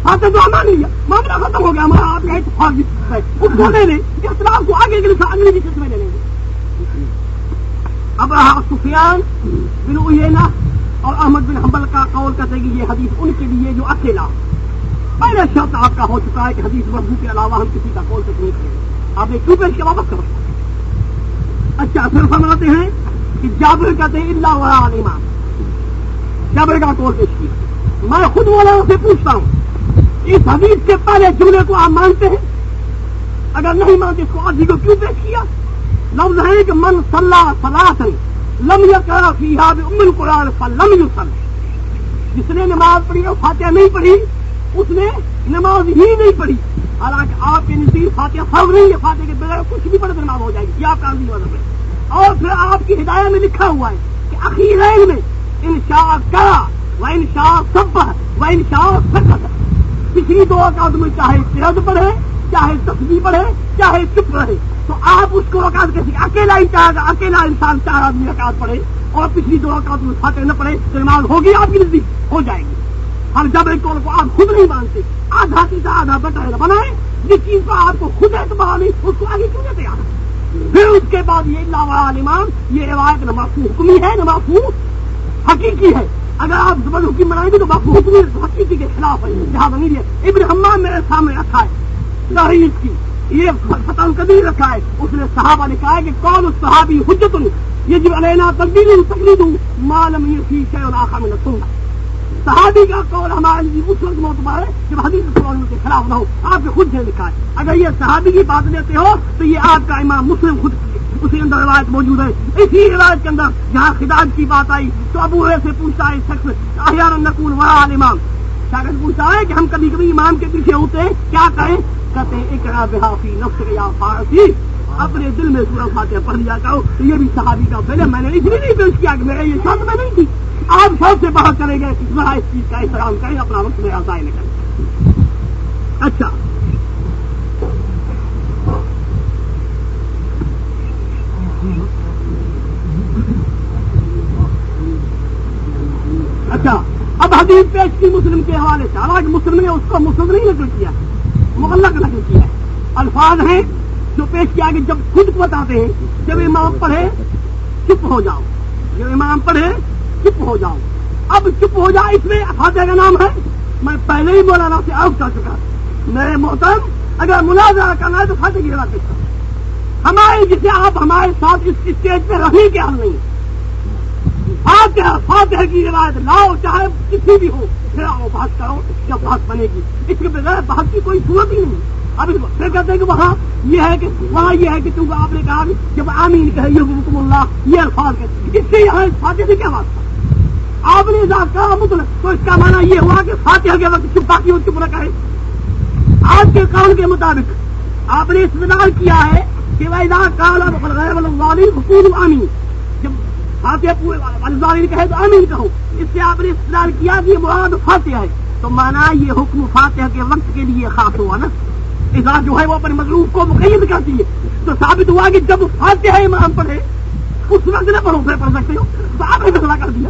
فاتح تو ہمارا نہیں ہے معاملہ ختم ہو گیا۔ ہمارا آپ کا اتفاق ہے۔ اس کو لے لیں اختلاف کو آگے کے لیے اگلی کی قسمیں لے لیں گے۔ اب سفیان بن اینا اور احمد بن حنبل کا قول کرتے کہ یہ حدیث ان کے لیے جو اکیلا پہلے شرط آپ کا ہو چکا ہے کہ حدیث مربو کے علاوہ ہم کسی کا قول تک نہیں کریں آپ نے کیوں پیش کے واپس کرو اچھا پھر فرماتے ہیں کہ جابر کہتے ہیں اللہ والا علیمان جابر کا قول پیش کیا۔ میں خود والا سے پوچھتا ہوں، اس حدیث کے پہلے جملے کو آپ مانتے ہیں؟ اگر نہیں مانتے اس کو آدھی کو کیوں پیش کیا؟ لفظ ہے کہ من صلاح سلاسن لم یقرا فیہا بام القرآن فلم یصل۔ جس نے نماز پڑھی اور فاتحہ نہیں پڑھی، اس نے نماز ہی نہیں پڑھی۔ حالانکہ آپ کے نزدیک فاتحہ فرض نہیں ہے، فاتحہ کے بغیر کچھ بھی پڑھے نماز ہو جائے گی۔ یہ آپ کا مذہب ہے۔ اور پھر آپ کی ہدایت میں لکھا ہوا ہے کہ اخیرین میں انشاء کرا و انشاء سب و انشاء سکت پچھلی دو اوقات میں چاہے ترد پڑھے چاہے تصویر پڑھے چاہے چپ رہے تو آپ اس کو اوقات کیسے اکیلا ہی چاہے اکیلا انسان چار آدمی اوقات پڑھے اور پچھلی دو اوقات میں فاتح نہ پڑھے تو نماز ہوگی آپ کی نزدیک ہو جائے گی۔ ہم جب ایک کو آپ خود نہیں مانتے، آدھا چیزا، آدھا بٹا بنائے جس چیز کا آپ کو خود اعتبار نہیں، اس کو آگے کیوں دیتے آپ پھر اس کے بعد یہ اللہ عالمان یہ روایت نماز حکمی ہے نماز حقیقی ہے۔ اگر آپ زبر حکم بنائیں گے تو باپو حکمی حقیقی کے خلاف ہے۔ لہٰذا نہیں ہے، ابن حمام میرے سامنے رکھا ہے، تحریر کی۔ یہ فتح کبیر رکھا ہے اس نے صحابہ نے کہا ہے کہ کون اس صحابی حجت یہ جو علینا تبدیل تقلید ہوں معلوم یہ فی شہ اور میں نہ سننا صحابی کا قول ہمارے لیے اس وقت معتبر ہے جب حدیث قول کے خلاف نہ ہو۔ آپ نے خود سے لکھا ہے۔ اگر یہ صحابی کی بات لیتے ہو تو یہ آپ کا امام مسلم خود اس کے اندر روایت موجود ہے۔ اسی روایت کے اندر جہاں خطاب کی بات آئی تو ابو سے پوچھتا ہے شخص احیار نقول ورا امام شاگرد پوچھتا ہے کہ ہم کبھی کبھی امام کے پیچھے ہوتے ہیں، کیا کریں؟ کہتے ہیں اکرا بحافی نفس یا فارسی۔ اپنے دل میں سورج فاتحہ پڑھ لیا کرو، تو یہ بھی صحابی کا پہلے میں نے اس لیے نہیں پیش کیا کہ میرے یہ شرط میں نہیں تھی۔ آپ سب سے باہر کریں گے ذرا اس چیز کا احترام کریں، اپنا وقت میرا ضائع کریں۔ اچھا اب حدیث پیش کی مسلم کے حوالے سے، حالانکہ مسلم نے اس کو مسلم نہیں نقل کیا، مغلق نقل کیا ہے۔ الفاظ ہیں جو پیش کیا کہ جب خود بتاتے ہیں، جب امام پڑھے چپ ہو جاؤ۔ جب امام پڑھے چپ ہو جاؤ۔ اب چپ ہو جائے اس میں فاتح کا نام ہے۔ میں پہلے ہی مولانا سے آؤٹ کر چکا۔ میرے محترم، اگر ملازمہ کرنا ہے تو فاتح کی جگہ ہمارے جسے آپ، ہمارے ساتھ اس اسٹیج پہ رہنے کے حل نہیں فاتح فاتح کی روایت لاؤ، چاہے کسی بھی ہو۔ پھر آؤ بات کرو کیا بات بنے گی؟ اس کے بغیر بات کی کوئی صورت ہی نہیں۔ اب پھر کہتے ہیں کہ وہاں یہ ہے کہ، وہاں یہ ہے کہ کیونکہ آپ نے کہا جب آمین کہے یہ حکم اللہ، یہ الفاظ کہتے اس سے یہاں فاتح سے کیا بات آپ نے کہا مطلب تو اس کا مانا یہ ہوا کہ فاتحہ کے وقت چپ باقی چپ نہ کہے۔ آج کے قانون کے مطابق آپ نے استدار کیا ہے کہ حکوم آمین جب فاتح الزالی کہے تو آمین کہو اس سے آپ نے استدار کیا کہ یہ مراد فاتحہ ہے۔ تو مانا یہ حکم فاتحہ کے وقت کے لیے خاص ہوا نا۔ اظہار جو ہے وہ اپنے مغلوب کو مقید کرتی ہے۔ تو ثابت ہوا کہ جب فاتحہ امام پڑھے اس وقت نہ پڑھو، پھر پڑھ سکتے ہو۔ تو آپ نے فیصلہ کر دیا۔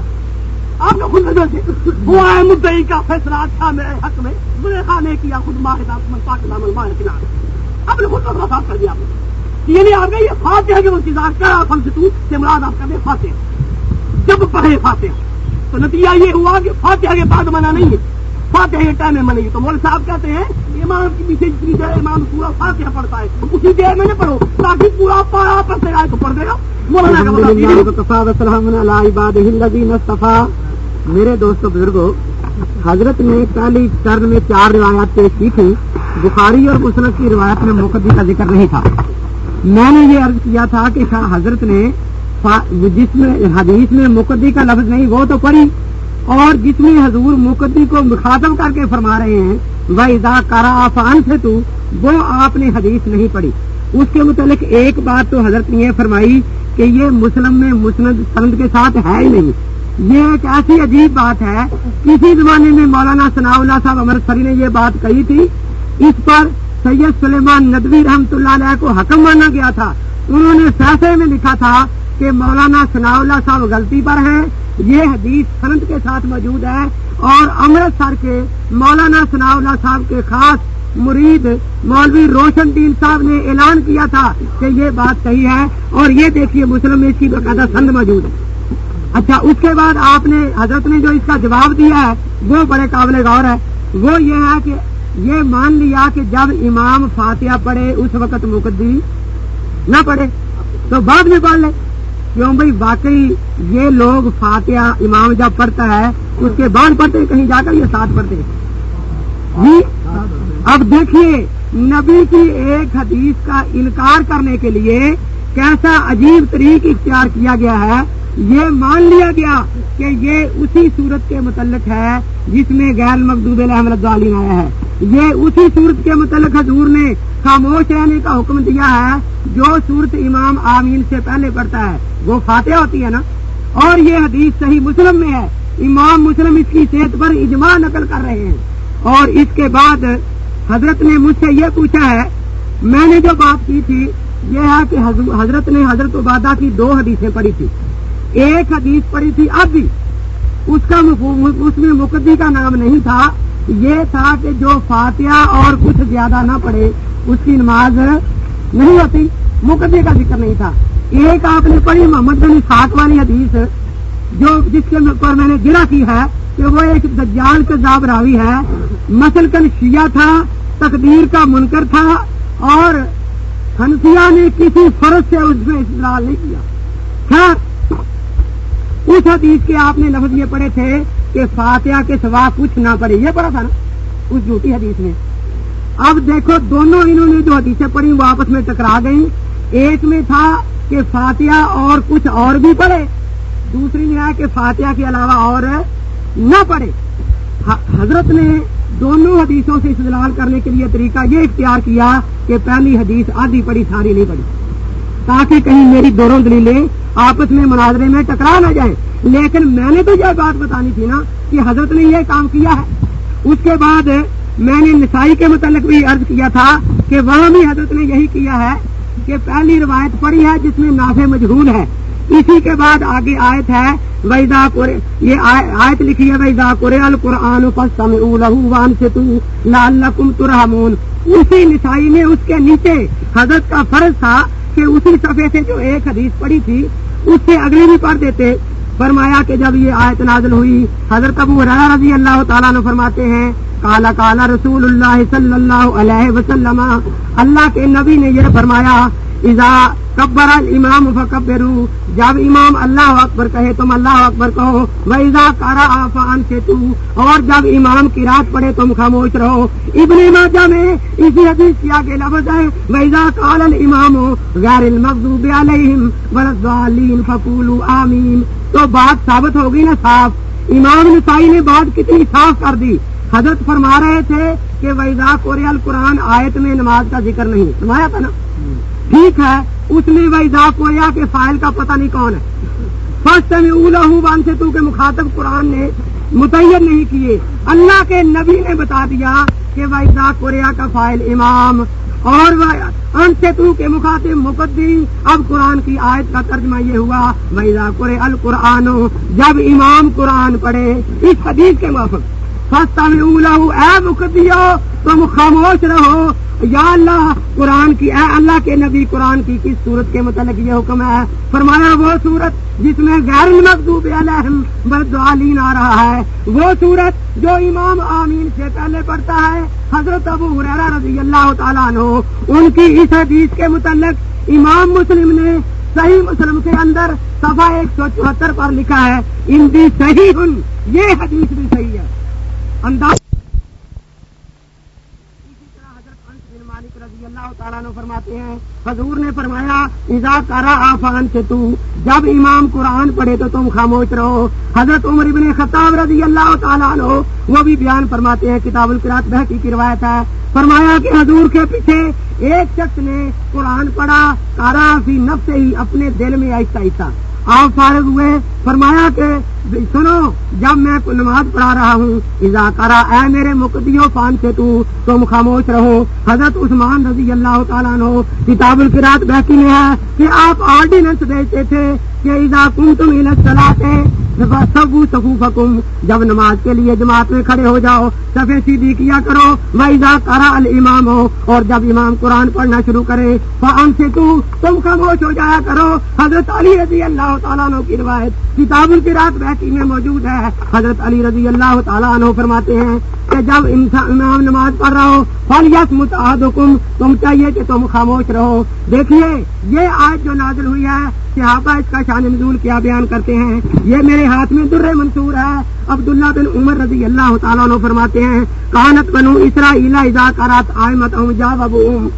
آپ نے خود نظر سے۔ ہوا ہے مدعی کا فیصلہ اچھا میرے حق میں۔ زلیخا نے کیا خود ماہدہ پاک دامن ماہ کنارے آپ نے خود فیصلہ صاف کر دیا۔ آپ نے یعنی آپ نے یہ فاتحہ فل سے سے مراد آپ کر دے فاتحہ جب پڑھے فاتحہ تو نتیجہ یہ ہوا کہ فاتحہ کے بعد منع نہیں ہے۔ فاتحہ کے ٹائم میں منع تو مول صاحب کہتے ہیں، امام کی پیچھے جتنی دیر امام پورا فاتحہ پڑھتا ہے، اسی دیر میں نے پڑھو، تاکہ پورا پارا پڑھتے آئے تو پڑھ دے گا۔ مولانا مطلب میرے دوستوں بزرگوں حضرت نے پہلی چرن میں چار روایات پیش کی تھی بخاری اور مسنت کی روایت میں مقدی کا ذکر نہیں تھا۔ میں نے یہ عرض کیا تھا کہ حضرت نے جس میں حدیث میں مقدی کا لفظ نہیں، وہ تو پڑھی۔ اور جس میں حضور مقدی کو مخاطب کر کے فرما رہے ہیں وہ ادا کرا آفان سے تو وہ آپ نے حدیث نہیں پڑھی۔ اس کے متعلق ایک بات تو حضرت نے یہ فرمائی کہ یہ مسلم میں مسند سند کے ساتھ ہے ہی نہیں۔ یہ ایک ایسی عجیب بات ہے۔ کسی زمانے میں مولانا ثناء اللہ صاحب امرتسری نے یہ بات کہی تھی۔ اس پر سید سلیمان ندوی رحمت اللہ علیہ کو حکم مانا گیا تھا۔ انہوں نے فیصلے میں لکھا تھا کہ مولانا ثناء اللہ صاحب غلطی پر ہیں، یہ حدیث سنت کے ساتھ موجود ہے اور امرتسر کے مولانا ثناء اللہ صاحب کے خاص مرید مولوی روشن دین صاحب نے اعلان کیا تھا کہ یہ بات صحیح ہے اور یہ دیکھیے مسلم میں اس کی باقاعدہ سند موجود ہے۔ اچھا اس کے بعد آپ نے حضرت نے جو اس کا جواب دیا ہے، وہ بڑے قابل غور ہے۔ وہ یہ ہے کہ یہ مان لیا کہ جب امام فاتحہ پڑھے، اس وقت مقدی نہ پڑھے، تو بعد میں پڑھ لے۔ کیوں بھائی واقعی یہ لوگ فاتحہ امام جب پڑھتا ہے، اس کے بعد پڑھتے، کہیں جا کر یہ ساتھ پڑھتے۔ جی اب دیکھیے، نبی کی ایک حدیث کا انکار کرنے کے لیے کیسا عجیب طریق اختیار کیا گیا ہے۔ یہ مان لیا گیا کہ یہ اسی صورت کے متعلق ہے جس میں غیر مقدوب احمد عالم آیا ہے۔ یہ اسی صورت کے متعلق حضور نے خاموش رہنے کا حکم دیا ہے، جو صورت امام آمین سے پہلے پڑتا ہے۔ وہ فاتح ہوتی ہے نا؟ اور یہ حدیث صحیح مسلم میں ہے۔ امام مسلم اس کی صحت پر اجماع نقل کر رہے ہیں۔ اور اس کے بعد حضرت نے مجھ سے یہ پوچھا ہے، میں نے جو بات کی تھی، یہ ہے کہ حضرت نے حضرت عبادہ کی دو حدیثیں پڑھی تھی ایک حدیث پڑھی تھی اب بھی اس کا اس میں مقدی کا نام نہیں تھا۔ یہ تھا کہ جو فاتحہ اور کچھ زیادہ نہ پڑھے، اس کی نماز نہیں ہوتی۔ مقدے کا ذکر نہیں تھا۔ ایک آپ نے پڑھی محمد بن ساک والی حدیث، جو جس کے پر میں نے گرا کی ہے کہ وہ ایک دجال کا جاب راوی ہے۔ مسل کن شیعہ تھا، تقدیر کا منکر تھا اور ہنسیا نے کسی فرض سے اس میں استعمال نہیں کیا۔ خیر، اس حدیث کے آپ نے لفظ یہ پڑھے تھے کہ فاتحہ کے سوا کچھ نہ پڑے یہ پڑھا تھا نا اس جھوٹی حدیث میں۔ اب دیکھو دونوں انہوں نے جو حدیثیں پڑھی وہ آپس میں ٹکرا گئی ایک میں تھا کہ فاتحہ اور کچھ اور بھی پڑھے۔ دوسری میں ہے کہ فاتحہ کے علاوہ اور نہ پڑھے۔ حضرت نے دونوں حدیثوں سے استدلال کرنے کے لیے طریقہ یہ اختیار کیا کہ پہلی حدیث آدھی پڑی ساری نہیں پڑی تاکہ کہیں میری دونوں دلیلیں آپس میں مناظرے میں ٹکرا نہ جائیں۔ لیکن میں نے تو یہ بات بتانی تھی نا کہ حضرت نے یہ کام کیا ہے۔ اس کے بعد میں نے نسائی کے متعلق بھی عرض کیا تھا کہ وہاں بھی حضرت نے یہی کیا ہے کہ پہلی روایت پڑی ہے جس میں نافع مجہول ہے۔ اسی کے بعد آگے آیت ہے ویدا یہ آیت لکھی ہے ویدا قرے القرآن وان سے لال ترحمون۔ اسی نسائی میں اس کے نیچے حضرت کا فرض تھا کہ اسی صفحے سے جو ایک حدیث پڑی تھی، اس سے اگلے بھی پڑھ دیتے۔ فرمایا کہ جب یہ آیت نازل ہوئی، حضرت ابو رضی اللہ تعالیٰ نے فرماتے ہیں کالا کالا رسول اللہ صلی اللہ علیہ وسلم، اللہ کے نبی نے یہ فرمایا اذا کبر الامام فکبرو، جب امام اللہ اکبر کہے تم اللہ اکبر کہو ویزا کارا آفان سے تو اور جب امام کی رات پڑے تم خاموش رہو۔ ابن ماجہ میں اسی حدیث کیا کے لفظ ہے ویزا کال الامام غیر المغضوب علیہم ولدالین فقولوا آمین تو بات ثابت ہوگی نا صاف۔ امام نسائی نے بات کتنی صاف کر دی۔ حضرت فرما رہے تھے کہ ویزا کوریال قرآن آیت میں نماز کا ذکر نہیں۔ فرمایا تھا نا؟ ٹھیک ہے، اس میں ویزا کویا کے فائل کا پتہ نہیں کون ہے۔ فرسٹ میں اولا ہوں بان سے تو کے مخاطب قرآن نے متعین نہیں کیے۔ اللہ کے نبی نے بتا دیا کہ ویزا کوریا کا فائل امام۔ اور ان سے تو کے مخاطب مقدم اب قرآن کی آیت کا ترجمہ یہ ہوا ویزا قرے القرآن، جب امام قرآن پڑھے، اس حدیث کے موافق۔ فستا میں اولا ہوں اے مقدیو تم خاموش رہو۔ یا اللہ قرآن کی، اے اللہ کے نبی، قرآن کی کس صورت کے متعلق یہ حکم ہے؟ فرمایا وہ صورت جس میں غیر مقدوب علیہم بدعالین آ رہا ہے۔ وہ صورت جو امام آمین سے پہلے پڑھتا ہے، حضرت ابو حریرہ رضی اللہ تعالیٰ عنہ، ان کی اس حدیث کے متعلق امام مسلم نے صحیح مسلم کے اندر صفحہ ایک سو چوہتر پر لکھا ہے۔ ان بھی صحیح ہن یہ حدیث بھی صحیح ہے۔ انداز اللہ تعالیٰ نے فرماتے ہیں، حضور نے فرمایا ایزا کرا آفان سے تو جب امام قرآن پڑھے تو تم خاموش رہو۔ حضرت عمر ابن خطاب رضی اللہ تعالیٰ نے وہ بھی بیان فرماتے ہیں، کتاب القرات بہتی کی روایت ہے۔ فرمایا کہ حضور کے پیچھے ایک شخص نے قرآن پڑھا کارا فی نفس ہی اپنے دل میں آہستہ آہستہ۔ آپ فارغ ہوئے فرمایا کہ سنو، جب میں نماز پڑھا رہا ہوں، اذا کرا اے میرے مقدیو فان سے تو تم خاموش رہو حضرت عثمان رضی اللہ تعالیٰ نو کتاب القرات بہتی میں ہے کہ آپ آرڈیننس دیتے تھے کہ اذا کم تم چلاتے سب سفوفکم جب نماز کے لیے جماعت میں کھڑے ہو جاؤ سفید سیدھی کیا کرو ویزا کرا الامام ہو اور جب امام قرآن پڑھنا شروع کرے، فان سے تو، تم خاموش ہو جایا کرو۔ حضرت علی رضی اللہ تعالیٰ عنہ کی روایت کتاب کی رات بیٹھی میں موجود ہے۔ حضرت علی رضی اللہ تعالیٰ عنہ فرماتے ہیں کہ جب انسان نماز پڑھ رہا ہو فل یس متحد تم چاہیے کہ تم خاموش رہو؟ دیکھیے، یہ آج جو نازل ہوئی ہے، صحابہ اس کا شان نزول کیا بیان کرتے ہیں۔ یہ میرے ہاتھ میں در منصور ہے۔ عبداللہ بن عمر رضی اللہ تعالیٰ عنہ فرماتے ہیں، کانت بنو اسرائیل اذا کرات آئمت جا ببو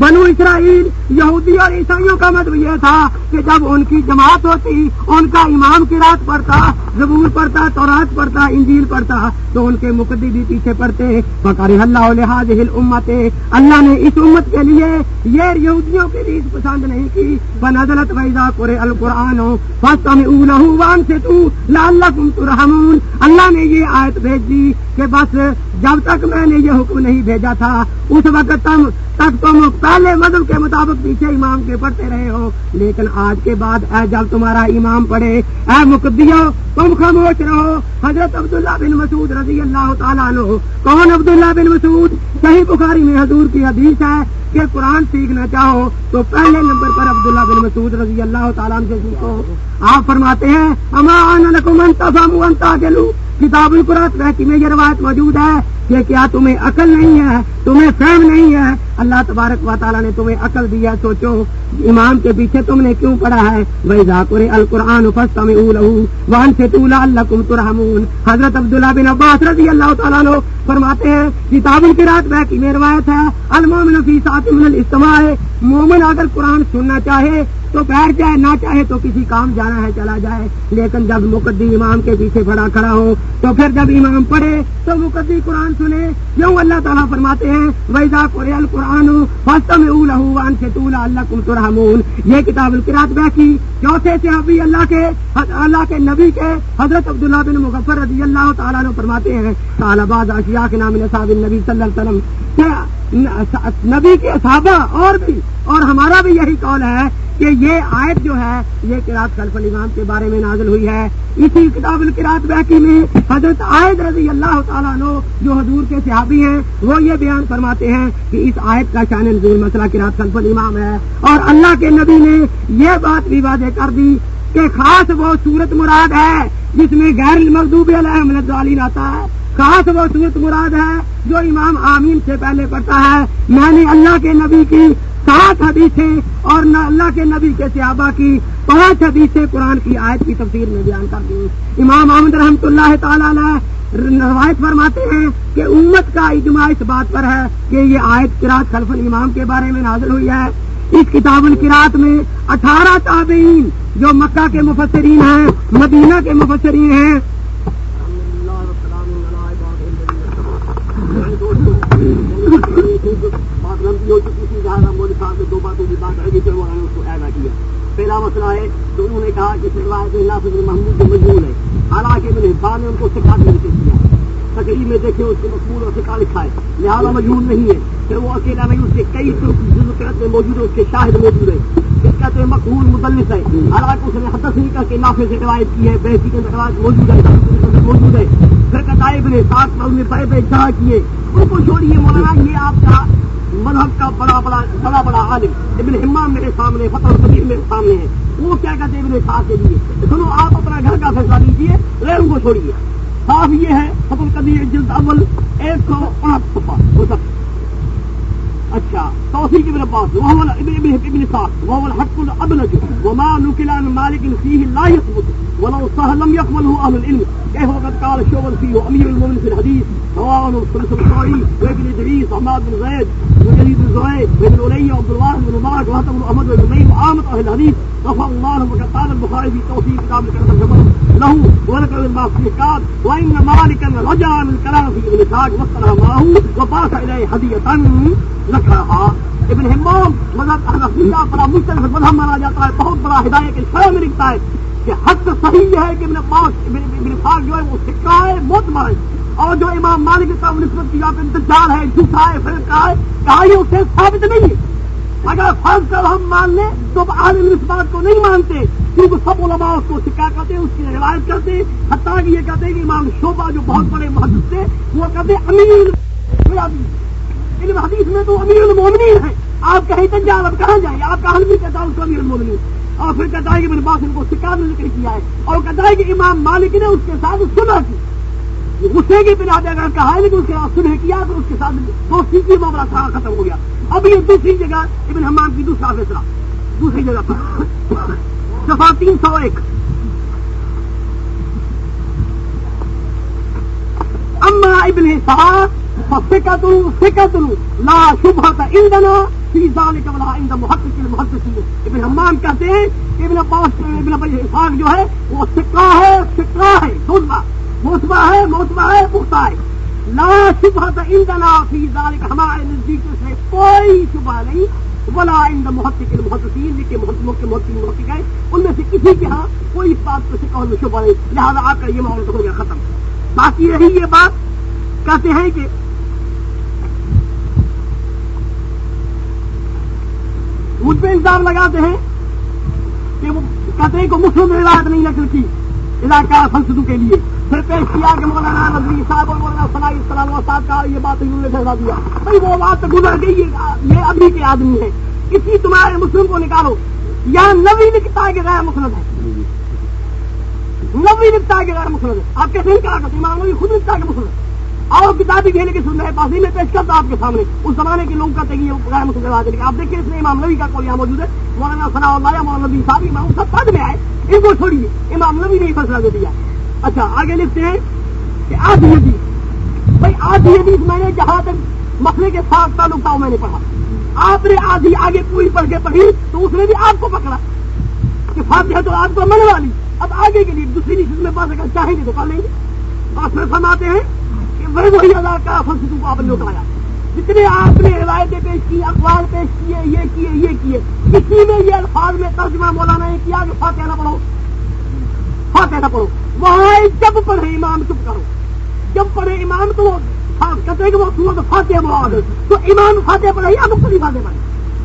بنو اسرائیل یہودی اور عیسائیوں کا مطلب یہ تھا کہ جب ان کی جماعت ہوتی، ان کا امام کی رات پڑتا، زبور پڑتا تو رات پڑتا، انجیل پڑتا، تو ان کے مقدی بھی پیچھے پڑتے بکار اللہ لحاظ امت اللہ نے اس امت کے لیے یہ یہودیوں کی ریس پسند نہیں کی بنزلت ویزا قرے القرآن ہو بس وان سے تو لال ترحمون۔ اللہ نے یہ آیت بھیج دی کہ بس جب تک میں نے یہ حکم نہیں بھیجا تھا، اس وقت تم تک تم پہلے مذہب کے مطابق پیچھے امام کے پڑھتے رہے ہو۔ لیکن آج کے بعد اے جب تمہارا امام پڑھے اے مقدیو تم خاموش رہو۔ حضرت عبداللہ بن مسعود رضی اللہ تعالیٰ عنہ، کون عبداللہ بن مسعود؟ صحیح بخاری میں حضور کی حدیث ہے۔ کہ قرآن سیکھنا چاہو تو پہلے نمبر پر عبداللہ بن مسعود رضی اللہ تعالیٰ سے سیکھو آپ فرماتے ہیں کتاب القرآن رہتی میں یہ روایت موجود ہے کہ کیا تمہیں عقل نہیں ہے، تمہیں فہم نہیں ہے۔ اللہ تبارک و تعالیٰ نے تمہیں عقل دیا سوچو، امام کے پیچھے تم نے کیوں پڑھا ہے؟ بھائی ذاکر القرآن وان سے اللہ کم ترحمون۔ حضرت عبداللہ بن عباس رضی اللہ تعالیٰ نے فرماتے ہیں، کتاب کی رات کی میں روایت ہے المومن فی سات من الاجتماع مومن اگر قرآن سننا چاہے، تو بیٹھ جائے، نہ چاہے تو کسی کام جانا ہے، چلا جائے۔ لیکن جب مقدی امام کے پیچھے کھڑا کھڑا ہو، تو پھر جب امام پڑھے، تو مقدی قرآن سنے۔ کیوں اللہ تعالیٰ فرماتے ہیں ویزا قرآن قرآن سے اللہ کم ترحمون۔ یہ کتاب القرات بیٹھی چوتھے سے ابھی اللہ کے اللہ کے نبی کے، حضرت عبداللہ بن مغفر رضی اللہ تعالیٰ نے فرماتے ہیں طالباد اشیاء کے نام نصاب النبی صلی اللہ علیہ وسلم۔ نبی کے صحابہ اور بھی، اور ہمارا بھی یہی قول ہے کہ یہ آیت جو ہے، یہ کراط خلف الامام کے بارے میں نازل ہوئی ہے۔ اسی کتاب القرات بیکی میں حضرت عائد رضی اللہ تعالیٰ عنہ جو حضور کے صحابی ہیں، وہ یہ بیان فرماتے ہیں کہ اس آیت کا شان نزول مسئلہ کراط خلف الامام ہے۔ اور اللہ کے نبی نے یہ بات بھی واضح کر دی کہ خاص وہ صورت مراد ہے جس میں غیر المقوب علیہ علی آتا ہے۔ خاص وہ صورت مراد ہے جو امام آمین سے پہلے پڑھتا ہے؟ میں نے اللہ کے نبی کی سات حدیثیں اور نہ اللہ کے نبی کے صحابہ کی پانچ حدیثیں قرآن کی آیت کی تفسیر میں بیان کر دی امام احمد رحمۃ اللہ تعالی روایت فرماتے ہیں کہ امت کا اجماع اس بات پر ہے کہ یہ آیت کراط خلف الامام کے بارے میں نازل ہوئی ہے۔ اس کتاب القرات میں اٹھارہ تابعین جو مکہ کے مفسرین ہیں، مدینہ کے مفسرین ہیں دو باتوں کی بات رہی پھر وہ اس کو ایڈا کیا پہلا مسئلہ ہے تو انہوں نے کہا کہ روایت اللہ محمود جو مجمول ہے حالانکہ میں نے بعد میں ان کو سکھا کے لکھے کیا تقریب میں دیکھے اس کے مقبول اور سکھا لکھا ہے لہٰذا مجبور نہیں ہے پھر وہ اکیلا نہیں اس کے کئی ضرورت میں موجود ہے اس کے شاہد موجود ہے اس کا تو مقبول مدلس ہے حالانکہ اس نے حدث نہیں کر کے نافے سے روایت کی ہے بحثی کے روایت موجود ہے۔ موجود ہے۔ پھر آئب نے ساتھ میں بڑے پہ جہاں کیے۔ ان کو چھوڑیے مولانا، یہ آپ کا مذہب کا بڑا بڑا بڑا بڑا عالم۔ ابن حمام میرے سامنے، فتح القدیر میرے سامنے ہے۔ وہ کیا کہتے ابن صاحب کے لیے؟ سنو، آپ اپنا گھر کا فیصلہ لیجیے رین کو چھوڑیے۔ صاف یہ ہے، فتح القدیر جلد اول، ایک سو انہتر ہو سکتا اچھا توفیق ابن عباس وهو ابن ابن ابن سعد وهو الحق الابلج، وما نقل عن مالك فيه لا يثبت ولو صح لم يقبله اهل العلم كيف وقد قال الشوبل فيه امير المؤمن في الحديث رواه الثلاث البخاري وابن ادريس وحماد بن زيد وجليد بن زهير وابن علي وعبد الله بن مبارك وهتم بن احمد بن زميل وعامة اهل الحديث رفع الله له وقد قال البخاري في توفيق كتاب الكلام له وذكر المعصيات وان مالكا رجع من كلام في ابن سعد واصطلح معه وباس اليه هديه لك ابن ہمام مذہب حنفیہ بڑا مختلف مذہب مانا جاتا ہے. بہت بڑا ہدایت کے شرح میں لکھتا ہے کہ حق صحیح ہے کہ ابن پاک ابن پاک جو ہے وہ سکہ ہے موت مارے اور جو امام مالک کا نسبت کی آپ انتظار ہے، جھوٹا ہے پھر کہا ہے کہا ہاں یہ اسے ثابت نہیں ہے. اگر فرض کر ہم مان لیں تو عالم اس بات کو نہیں مانتے، کیونکہ سب علماء اس کو سکا کرتے اس کی روایت کرتے حتیٰ کہ یہ کہتے ہیں کہ امام شعبہ جو بہت بڑے محدود تھے، وہ کہتے امیر علم حدیث میں تو امیر المومنین ہے آپ کہیں تو جان اب کہاں جائیں؟ آپ کا بھی کہتا ہے اس کو امیر المومنین اور پھر کہتا ہے کہ میرے پاس ان کو سکا نے ذکر کیا ہے؟ اور کہتا ہے کہ امام مالک نے اس کے ساتھ سنا کی۔ غصے کی بنا پہ اگر کہا ہے لیکن اس کے بعد سنہ کیا تو اس کے ساتھ دوستی کی معاملہ سارا ختم ہو گیا؟ اب یہ دوسری جگہ ابن حمام کی دوسرا فیصلہ۔ دوسری جگہ پر۔ سفا تین سو ایک۔ اما ابن فکت لا شبہ کا ایندنا فیضان کا بلا اند محقق محقق ابن حمام کہتے ہیں کہ ابن عباس، ابن اسحاق جو ہے وہ سکہ ہے سکہ ہے دوسرا موسما ہے موسما ہے پختہ ہے۔ لا شبہ اندنا فی ذالک ہمارے نزدیک سے کوئی شبہ نہیں۔ بلا اند محقق المحققین کے محقق کے محقق محقق ہے ان میں سے کسی کے ہاں کوئی بات کو سکہ میں شبہ نہیں۔ لہٰذا آپ کا یہ معاملہ ہو گیا ختم۔ باقی رہی یہ بات۔ کہتے ہیں کہ مجھ پہ الزام لگاتے ہیں کہ وہ کہتے ہیں کہ مسلم روایت نہیں نقل کی۔ علاقہ فلسدو کے لیے۔ پھر پیش کیا کہ مولانا نظری صاحب اور مولانا صلاحی السلام صاحب کا یہ بات انہوں نے ٹھہرا دیا۔ بھائی وہ بات گزر گئی یہ ابھی کے آدمی ہے کسی تمہارے مسلم کو نکالو۔ یا نبی لکھتا ہے کہ غیر مسلم ہے۔ نبی لکھتا ہے کہ غیر مسلم ہے۔ آپ کیسے نہیں کہا کرتے امام نبی خود لکھتا ہے کہ مسلم ہے۔ اور کتابی کھیلے کی سن رہے پاسی میں پیش کرتا آپ کے سامنے۔ اس زمانے کے لوگ کہتے ہیں یہ غیر مسلم رواج آپ دیکھیں، اس میں امام نبی کا کول یہاں موجود ہے۔ مولانا ثنا اللہ یا مولانا نبی صاحب امام سب پد میں آئے۔ ان کو چھوڑیے۔ امام نبی نے فیصلہ دے دیا۔ اچھا آگے لکھتے ہیں کہ آدھی حدیث۔ بھائی، آدھی حدیث میں نے جہاں تک مسئلے کے ساتھ تعلق تھا میں نے پڑھا۔ آپ نے آدھی آگے پوری پڑھ کے پڑھی، تو اس نے بھی آپ کو پکڑا کہ فاتحہ تو آپ کو من والی۔ اب آگے کے لیے دوسری نیچے میں پڑھ اگر چاہیں گے تو پڑھ لیں گے۔ اور پھر فرماتے ہیں کہ وہی وہی اللہ کا فصل کو آپ نے اٹھایا۔ جتنے آپ نے روایتیں پیش کی اخبار پیش کیے، یہ کیے یہ کیے کسی میں یہ الفاظ میں ترجمہ مولانا نے کیا کہ فاتحہ نہ پڑھو۔ فاتحہ نہ پڑھو۔ وہاں جب پڑھے امام چپ کرو۔ جب پڑھے امام تو کہتے ہیں کہ وہ سورت فاتحہ مراد تو امام فاتحہ پڑھے یا مختلف فاتحہ پڑھے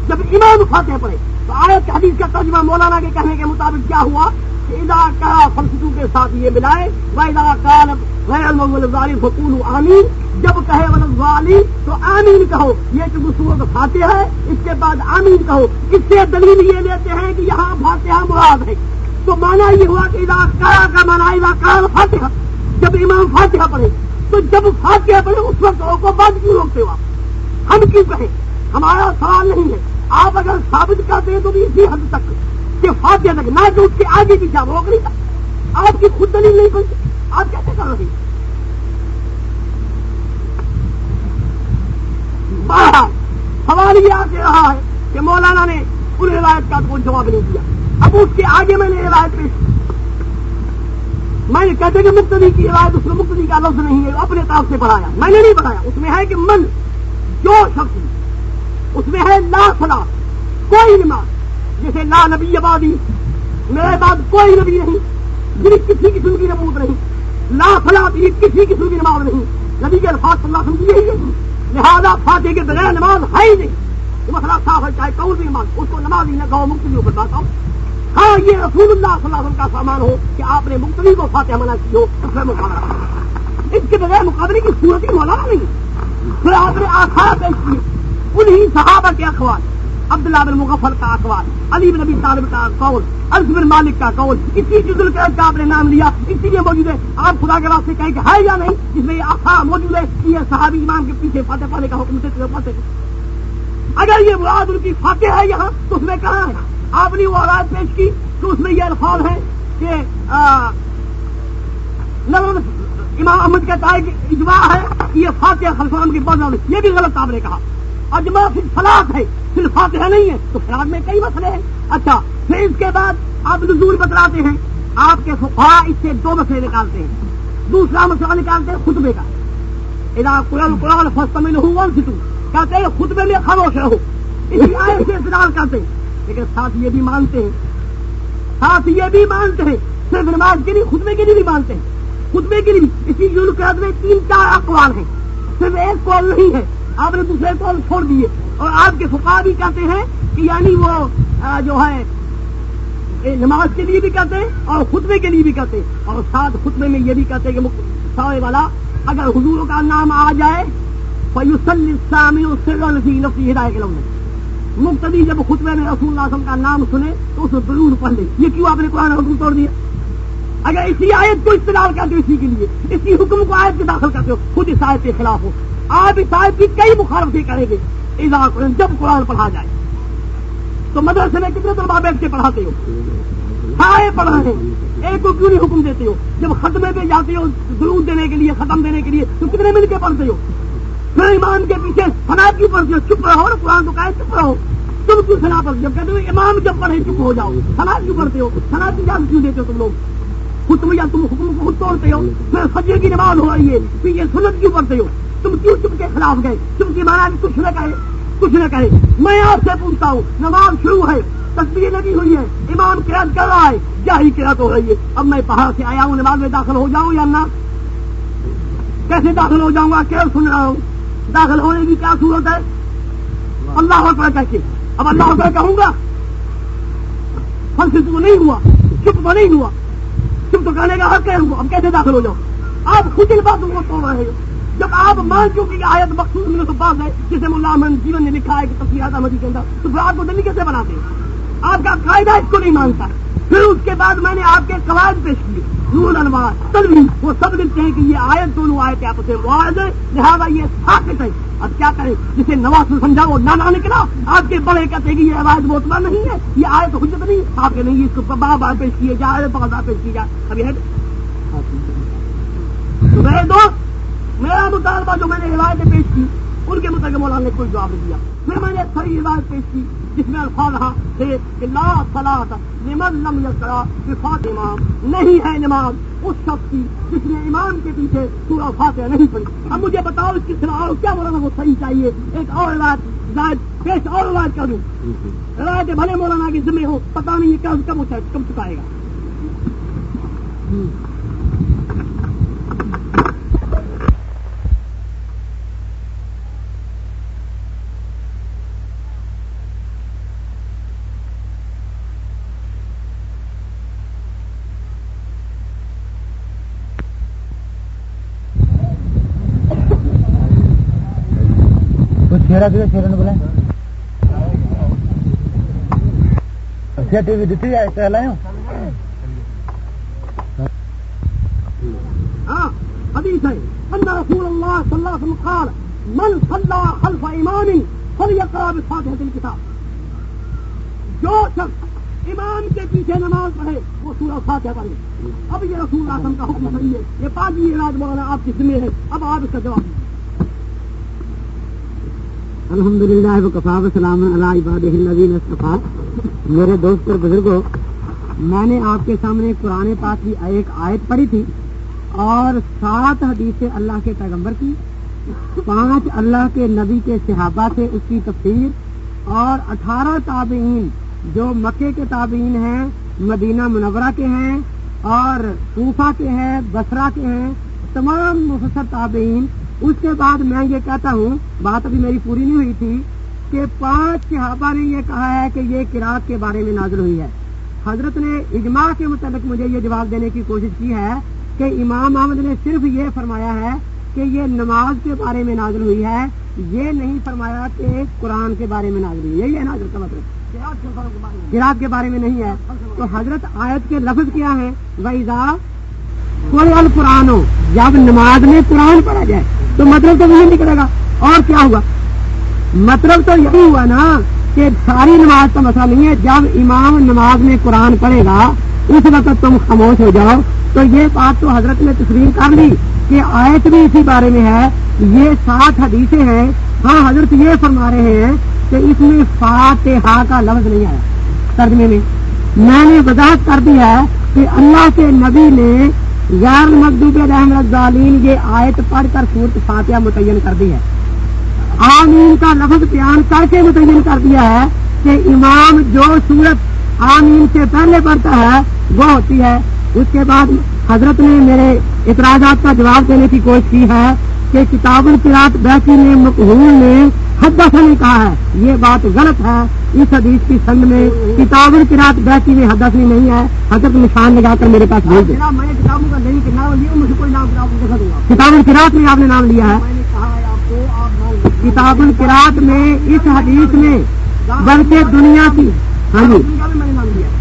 جب امام فاتحہ پڑھے تو آیت حدیث کا ترجمہ مولانا کے کہنے کے مطابق کیا ہوا؟ کہ ادا کا فلسطو کے ساتھ یہ ملائے ویدا کال غیر فکول آمین۔ جب کہے ولد والی تو آمین کہو۔ یہ کہ سورت فاتح ہے، اس کے بعد آمین کہو۔ اس سے دلیل یہ لیتے ہیں کہ یہاں فاتحہ مراد ہے۔ تو مانا یہ ہوا کہ ادا کا کا مانا ادا کال فاتحہ، جب امام فاتحہ پڑھے، تو جب فاتحہ پڑھے، اس وقت کو بعد کیوں روکتے ہو آپ؟ ہم کیوں کہیں؟ ہمارا سوال نہیں ہے۔ آپ اگر ثابت کرتے ہیں تو بھی اسی حد تک کہ فاتحہ تک نہ کہ اس کے آگے بھی جا روک نہیں تھا آپ کی خود دلیل نہیں بنتی آپ کیسے کر رہے ہیں؟ سوال یہ آ کے رہا ہے کہ مولانا نے ان روایت کا کوئی جواب نہیں دیا۔ اب اس کے آگے میں نے روایت پیش کی۔ میں نے کہتے کہ مقتدی کی روایت، اس میں مقتدی کا لفظ نہیں ہے اپنے طرف سے پڑھایا۔ میں نے نہیں پڑھایا۔ اس میں ہے کہ من، جو شخص، اس میں ہے لا فلا کوئی نماز جیسے لا نبی آبادی، میرے بعد کوئی نبی نہیں میری کسی قسم کی نبوت نہیں۔ لا فلا میری کسی قسم کی نماز نہیں۔ نبی کے الفاظ صلی اللہ علیہ یہی ہے لہٰذا فاتح کے بغیر نماز ہے ہی نہیں۔ مسئلہ صاف ہے، چاہے کون بھی نماز، اس کو نماز ہی نہ کہو مختلف کو بتاتا ہوں ہاں یہ رسول اللہ صلی اللہ علیہ وسلم کا سامان ہو کہ آپ نے مختلف کو فاتحہ منع کی ہو، اس میں مقابلہ اس کے بغیر مقابلے کی صورت ہی مولانا نہیں۔ پھر آپ نے آسار پیش کیے۔ انہی صحابہ کے اخبار عبداللہ بن مغفر کا اخبار علی بن نبی طالب کا قول، عرض بن مالک کا قول، اسی جز القید کا آپ نے نام لیا۔ اسی لیے موجود ہے۔ آپ خدا کے واسطے کہیں کہ ہے یا نہیں جس میں یہ آسار موجود ہے کہ یہ صحابی امام کے پیچھے فاتح پانے کا حکم دیتے فاتح اگر یہ مراد ان کی فاتح ہے یہاں، تو اس میں کہاں ہے؟ آپ نے وہ آواز پیش کی تو اس میں یہ الفاظ ہے کہ امام احمد کہتا ہے کہ اجماع ہے کہ یہ فاتحہ خلفان کی بہت یہ بھی غلط آپ نے کہا۔ اجماع پھر فلاح ہے پھر فاتحہ نہیں ہے، تو فلاح میں کئی مسئلے ہیں۔ اچھا پھر اس کے بعد آپ نزول بتلاتے ہیں۔ آپ کے فقہ اس سے دو مسئلے نکالتے ہیں۔ دوسرا مسئلہ نکالتے ہیں خطبے کا۔ ادا قرآن قرآن فسٹ میں ہوں کہتے ہیں خطبے میں خاموش رہو۔ اسی آئے سے استعمال کرتے ہیں۔ لیکن ساتھ یہ بھی مانتے ہیں، ساتھ یہ بھی مانتے ہیں، صرف نماز کے لیے، خطبے کے لیے بھی مانتے ہیں۔ خطبے کے لیے اسی یونقید میں تین چار اقوال ہیں۔ صرف ایک کال نہیں ہے۔ آپ نے دوسرے کال چھوڑ دیے۔ اور آپ کے فقا بھی کہتے ہیں کہ یعنی وہ جو ہے نماز کے لیے بھی کہتے ہیں اور خطبے کے لیے بھی کہتے ہیں۔ اور ساتھ خطبے میں یہ بھی کہتے ہیں کہ سوئے والا، اگر حضور کا نام آ جائے فیوسل نفسی ہدایت کے لفظ مقتدی جب خطبے میں رسول اللہ وسلم کا نام سنے تو اس میں ضرور پڑھ لے۔ یہ کیوں آپ نے قرآن حکم توڑ دیا؟ اگر اسی آیت کو استعمال کرتے ہو اسی کے لیے اسی حکم کو آیت کے داخل کرتے ہو، خود اس آیت کے خلاف ہو۔ آپ اس آیت کی کئی مخالفتیں کریں گے۔ جب قرآن پڑھا جائے۔ تو مدرسے میں کتنے طلبا بیٹھ کے پڑھاتے ہو؟ سارے پڑھانے ایک کو کیوں نہیں حکم دیتے ہو؟ جب ختمے پہ جاتے ہو درود دینے کے لیے، ختم دینے کے لیے، تو کتنے مل کے پڑھتے ہو؟ پھر ایمان کے پیچھے سنا کیوں پڑھتے ہو چپ رہو قرآن تو کہے چپ رہو تم کیوں سنا پڑھتے جب کہتے ہو امام جب پڑھے چپ ہو جاؤ۔ سنا کیوں پڑھتے ہو؟ سنا کی جان کیوں دیتے ہو تم لوگ؟ خود تم یا تم حکم کو خود توڑتے ہو؟ پھر سجے کی نماز ہو رہی ہے، پھر یہ سنت کیوں پڑھتے ہو؟ تم کیوں چپ کے خلاف گئے؟ تم کی مانا کچھ نہ کہے، کچھ نہ کہے۔ میں آپ سے پوچھتا ہوں، نماز شروع ہے تصویر لگی ہوئی ہے امام قیاد کر رہا ہے کیا ہی قیاد ہو رہی ہے۔ اب میں پہاڑ سے آیا ہوں، نماز میں داخل ہو جاؤں یا نہ؟ کیسے داخل ہو جاؤں گا؟ کیا سن رہا ہوں؟ داخل ہونے کی کیا صورت ہے؟ اللہ اکبر کہہ کے۔ اب اللہ اکبر کہوں گا؟ فن تو نہیں ہوا، چپ تو نہیں ہوا۔ چپ تو کہنے کا حق کہوں گا اب کیسے داخل ہو جاؤ آپ خود ان باتوں کو توڑ رہے ہو جب آپ مان چکے کہ آیت مخصوص میں تو بات ہے، جسے ملا احمد جیون نے لکھا ہے کہ تصویر احمدی کے اندر، تو پھر آپ کو دلی کیسے بناتے ہیں؟ آپ کا قاعدہ اس کو نہیں مانتا۔ پھر اس کے بعد میں نے آپ کے قواعد پیش کیے۔ نور انوار تلوی وہ سب لکھتے ہیں کہ یہ آیت دونوں آئے آپ سے معاہد ہے لہٰذا یہ ثابت ہے۔ اب کیا کریں؟ جسے نواز سمجھا وہ نانا نکلا آپ کے بڑے کہتے ہیں کہ یہ آواز موتبہ نہیں ہے۔ یہ آیت حجت نہیں، آپ کے نہیں، اس کو بار بار پیش کیے جائے بار بار پیش کی جائے ابھی ہے۔ تو میرے دوست، میرا مطالبہ جو میں نے روایتیں پیش کی، ان کے مطلب مولانا نے کوئی جواب نہیں دیا۔ پھر میں نے صحیح روایت پیش کی، جس میں الفاظ رہا تھے کہ لا سلاد نمن لم یسرا وفات امام، نہیں ہے نماز اس شخص کی جس نے امام کے پیچھے سورہ فاتحہ نہیں پڑی اب مجھے بتاؤ اس کی صلاح کیا مولانا کو صحیح چاہیے؟ ایک اور روایت پیش اور روایت کروں روایت بھلے مولانا کی ذمہ ہو پتا نہیں کب کب کب چکائے گا۔ چہرہ کسی چہرے بولے ٹی وی دیتی ہے ایسے ہلاؤ ہاں حدیث ہے ان رسول اللہ صلی اللہ علیہ وسلم قال من صلى خلف امام فليقرا بفاتحه الكتاب جو شخص امام کے پیچھے نماز پڑھے وہ سورہ فاتحہ پڑھے اب یہ رسول اللہ کا حکم صحیح ہے یہ پاکی علاج مولانا آپ کی ذمہ ہے اب آپ اس کا جواب دیں الحمد للہ وقفا وسلام اللہ میرے دوست اور بزرگوں میں نے آپ کے سامنے قرآن پاک کی ایک آیت پڑھی تھی اور سات حدیث اللہ کے پیغمبر کی، پانچ اللہ کے نبی کے صحابہ سے اس کی تفسیر، اور اٹھارہ تابعین جو مکے کے تابعین ہیں، مدینہ منورہ کے ہیں، اور کوفہ کے ہیں بسرا کے ہیں، تمام مفسر تابعین اس کے بعد میں یہ کہتا ہوں، بات ابھی میری پوری نہیں ہوئی تھی، کہ پانچ صحابہ نے یہ کہا ہے کہ یہ کراط کے بارے میں نازل ہوئی ہے۔ حضرت نے اجماع کے متعلق مجھے یہ جواب دینے کی کوشش کی ہے کہ امام احمد نے صرف یہ فرمایا ہے کہ یہ نماز کے بارے میں نازل ہوئی ہے، یہ نہیں فرمایا کہ قرآن کے بارے میں نازل ہوئی ہے۔ یہ نازل کا مطلب۔ کراط کے بارے میں نہیں ہے۔ تو حضرت آیت کے لفظ کیا ہے ویزا کوئی القرآن ہو جب نماز میں قرآن پڑھا جائے۔ تو مطلب تو وہی نکلے گا۔ اور کیا ہوا؟ مطلب تو یہی ہوا نا کہ ساری نماز کا مسئلہ نہیں ہے۔ جب امام نماز میں قرآن پڑھے گا، اس وقت تم خاموش ہو جاؤ۔ تو یہ بات تو حضرت نے تسلیم کر لی کہ آیت بھی اسی بارے میں ہے۔ یہ سات حدیثیں ہیں۔ ہاں حضرت یہ فرما رہے ہیں کہ اس میں فاتحہ کا لفظ نہیں آیا ترجمے میں۔ میں نے وضاحت کر دی ہے کہ اللہ کے نبی نے غیر مقدوب رحمت ظالین یہ آیت پڑھ کر صورت فاتحہ متعین کر دی ہے۔ آمین کا لفظ بیان کر کے متعین کر دیا ہے کہ امام جو صورت آمین سے پہلے پڑھتا ہے، وہ ہوتی ہے۔ اس کے بعد حضرت نے میرے اعتراضات کا جواب دینے کی کوشش کی ہے کہ کتاب القرات بیسی نے مقبول نے حد نے کہا ہے۔ یہ بات غلط ہے۔ اس حدیث کی سنگ میں کتاب القرات بیٹھی میں حدث میں نہیں ہے۔ حضرت نشان لگا کر میرے پاس بھیج دیں جناب میں نے کتابوں کا نہیں کرنا یہ مجھے کوئی نام کتاب القرات میں آپ نے نام لیا ہے۔ کتاب القرات میں اس حدیث میں بلکہ دنیا کی ہاں جی۔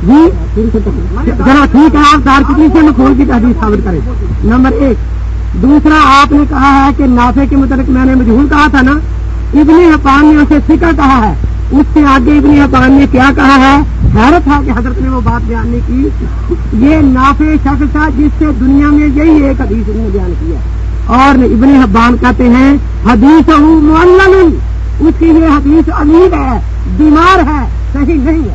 جی۔ ذرا ٹھیک ہے آپ دارکتنی سے کھول کی حدیث ثابت کریں۔ نمبر ایک۔ دوسرا آپ نے کہا ہے کہ نافے کے متعلق میں نے مجھول کہا تھا نا۔ ابن حپان نے اسے فکر کہا ہے۔ اس سے آگے ابن حپان نے کیا کہا ہے؟ حیرت ہے کہ حضرت نے وہ بات بیان نہیں کی۔ یہ نافع شخص تھا جس سے دنیا میں یہی ایک حدیث نے بیان کیا اور ابن حبان کہتے ہیں حدیث اس کی یہ حدیث امیر ہے، بیمار ہے، صحیح نہیں ہے۔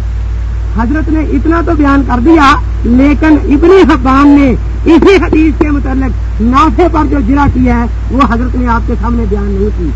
حضرت نے اتنا تو بیان کر دیا، لیکن ابن حبان نے اسی حدیث کے متعلق نافے پر جو جرا کیا ہے، وہ حضرت نے آپ کے سامنے بیان نہیں کی۔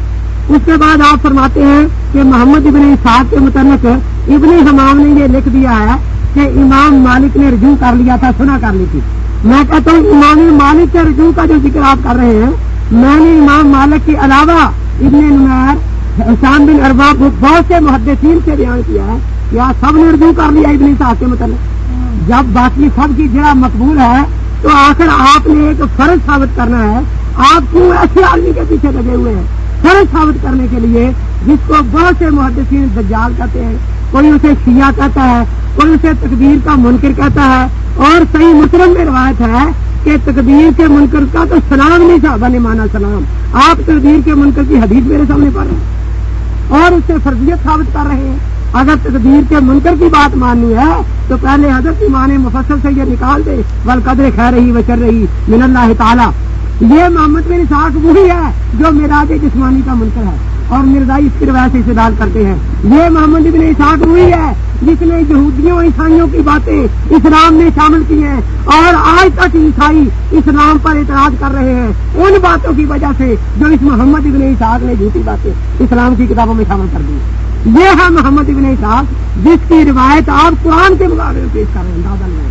اس کے بعد آپ فرماتے ہیں کہ محمد ابن اسحاق کے متعلق ابن حمام نے یہ لکھ دیا ہے کہ امام مالک نے رجوع کر لیا تھا، سنا کر لی تھی۔ میں کہتا ہوں امام مالک کے رجوع کا جو ذکر آپ کر رہے ہیں، میں نے امام مالک کے علاوہ ابن نمیر، حسان بن ارباب بہت سے محدثین سے بیان کیا ہے۔ کیا سب نے رجوع کر لیا ابن صاحب کے متعلق۔ جب باقی سب کی جڑا مقبول ہے، تو آخر آپ نے ایک فرض ثابت کرنا ہے۔ آپ کیوں ایسے آدمی کے پیچھے لگے ہوئے ہیں؟ فرض ثابت کرنے کے لیے جس کو بہت سے محدثین دجال کہتے ہیں، کوئی اسے شیعہ کہتا ہے، کوئی اسے تقدیر کا منکر کہتا ہے۔ اور صحیح مسلم میں روایت ہے کہ تقدیر کے منکر کا تو سلام نہیں صاحبہ نے مانا سلام۔ آپ تقدیر کے منکر کی حدیث میرے سامنے پڑھ رہے ہیں۔ اور اس سے فرضیت ثابت کر رہے ہیں۔ اگر تقدیر کے منکر کی بات ماننی ہے، تو پہلے حضرت کی ایمان مفصل سے یہ نکال دے بل قدر خیر رہی وچر رہی من اللہ تعالیٰ یہ محمد بن اسحاق وہی ہے جو میراج جسمانی کا منکر ہے اور مرزائی اس کی روایت سے استدال کرتے ہیں۔ یہ محمد بن اسحاق وہی ہے جس نے یہودیوں، عیسائیوں کی باتیں اسلام میں شامل کی ہیں اور آج تک عیسائی اسلام پر اعتراض کر رہے ہیں۔ ان باتوں کی وجہ سے جو اس محمد ابن اسحاق نے جھوٹی باتیں اسلام کی کتابوں میں شامل کر دی۔ یہ ہے محمد ابن اسحاق جس کی روایت آپ قرآن کے مقابلے میں پیش کر رہے ہیں دادا میں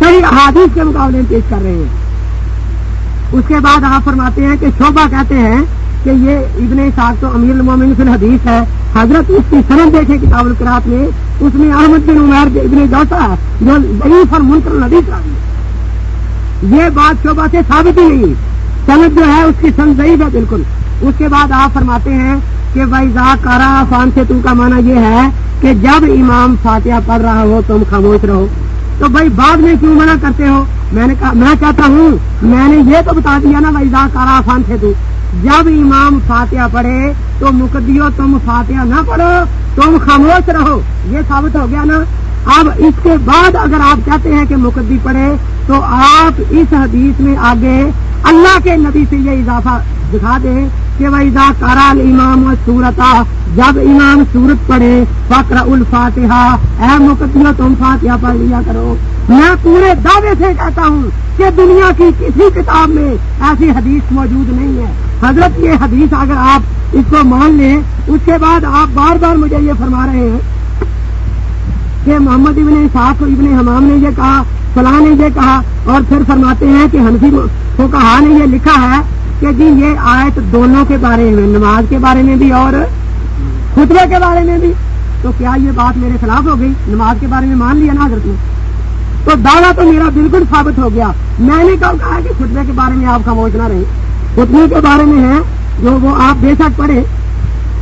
صحیح احادیث کے مقابلے میں پیش کر رہے ہیں۔ اس کے بعد آپ فرماتے ہیں کہ شوبہ کہتے ہیں کہ یہ ابن اسحاق تو امیر المومن فی الحدیث ہے۔ حضرت اس کی سند دیکھے کتاب القرات میں، اس میں احمد بن عمیر ابن جوسا ہے جو ضعیف اور منکر حدیث راوی ہے۔ یہ بات شعبہ سے ثابت ہی نہیں سند جو ہے، اس کی سند ضعیف ہے بالکل۔ اس کے بعد آپ فرماتے ہیں کہ بھائی ذا کارا فان سے تو کا مانا یہ ہے کہ جب امام فاتحہ پڑھ رہا ہو تم خاموش رہو۔ تو بھائی بعد میں کیوں منع کرتے ہو؟ میں نے کہا میں کہتا ہوں، میں نے یہ تو بتا دیا نا بھائی کارا فان سے تو جب امام فاتحہ پڑھے تو مقدیو تم فاتحہ نہ پڑھو، تم خاموش رہو۔ یہ ثابت ہو گیا نا۔ اب اس کے بعد اگر آپ چاہتے ہیں کہ مقدی پڑھے تو آپ اس حدیث میں آگے اللہ کے نبی سے یہ اضافہ دکھا دیں کہ وہ اضا کرال امام سورتا جب امام سورت پڑھے فکر الفاتحہ۔ اے مقدیو تم فاتحہ پڑھ لیا کرو۔ میں پورے دعوے سے کہتا ہوں کہ دنیا کی کسی کتاب میں ایسی حدیث موجود نہیں ہے۔ حضرت یہ حدیث اگر آپ اس کو مان لیں، اس کے بعد آپ بار بار مجھے یہ فرما رہے ہیں کہ محمد ابن صاف ابن حمام نے یہ کہا، فلاں نے یہ کہا اور پھر فرماتے ہیں کہ حنفی کو کہا نے یہ لکھا ہے کہ جی یہ آیت دونوں کے بارے میں، نماز کے بارے میں بھی اور خطبے کے بارے میں بھی۔ تو کیا یہ بات میرے خلاف ہو گئی؟ نماز کے بارے میں مان لیا نا حضرت نے؟ تو دعویٰ تو میرا بالکل ثابت ہو گیا۔ میں نے کب کہا کہ خطبے کے بارے میں آپ خاموش نہ رہے خطبے کے بارے میں ہے جو وہ آپ بے شک پڑھے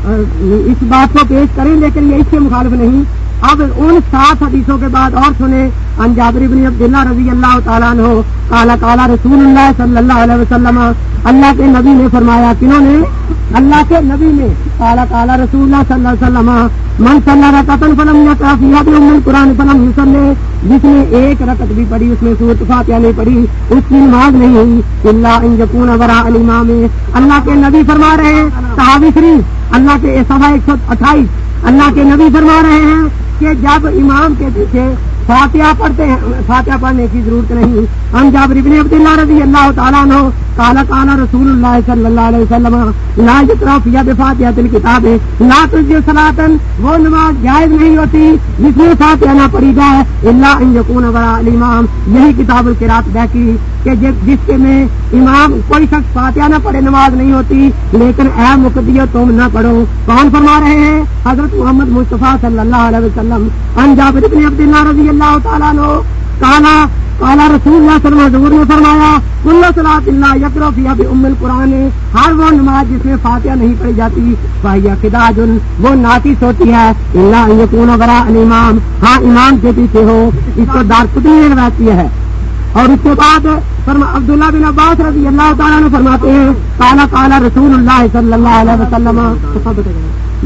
اس بات کو پیش کریں، لیکن یہ اس کے مخالف نہیں۔ اب ان سات حدیثوں کے بعد اور سنیں۔ ان جابر بن عبداللہ رضی اللہ تعالیٰ عنہ کالا کالا رسول اللہ صلی اللہ علیہ وسلم اللہ کے نبی نے فرمایا کنہوں نے؟ اللہ کے نبی نے۔ کالا کالا رسول اللہ صلی اللہ علیہ وسلم، من صلی اللہ رقطن فلم یا کافی ام قرآن فلم مسلم جس نے ایک رقط بھی پڑھی، اس میں سورت فاتحہ نہیں پڑھی، اس کی نماز نہیں ہوئی۔ اللہ ان یقون ورا الامام۔ اللہ کے نبی فرما رہے ہیں، صحابی شریف اللہ کے سوا ایک سو اٹھائیس۔ اللہ کے نبی فرما رہے ہیں کہ جب امام کے پیچھے فاتحہ پڑھتے ہیں، فاتحہ پڑھنے کی ضرورت نہیں۔ ہم جابر ابن عبداللہ رضی اللہ تعالیٰ عنہ کالا کالا رسول اللہ صلی اللہ علیہ وسلم، لا جترف یا فاتحہ تل کتاب ہے لا تجھے سلاطن وہ نماز جائز نہیں ہوتی، جس میں فاتحہ نہ پڑھی جائے اللہ ان یقون بڑا الامام، یہی کتاب القرات بیکی، کہ جس کے میں امام کوئی شخص فاتحہ نہ پڑھے، نماز نہیں ہوتی، لیکن اے مقدیو تم نہ پڑھو۔ کون فرما رہے ہیں؟ حضرت محمد مصطفیٰ صلی اللہ علیہ وسلم انجاب عبداللہ رضی اللہ تعالیٰ نو کالا کالا رسول اللہ صلی اللہ حضور نے فرمایا اللہ صلاح اللہ یکروفی اب ام القرآن، ہر وہ نماز جس میں فاتحہ نہیں پڑھی جاتی فاہیا فدا جن وہ ناطس ہوتی ہے اللہ یقون برا الامام ہاں امام کے پیچھے ہو، اس کو دار کتنی روایتی ہے۔ اور اس کے بعد عبداللہ بن عباس رضی اللہ تعالیٰ نے فرماتے ہیں کالا کالا رسول اللہ صلی اللہ علیہ وسلم،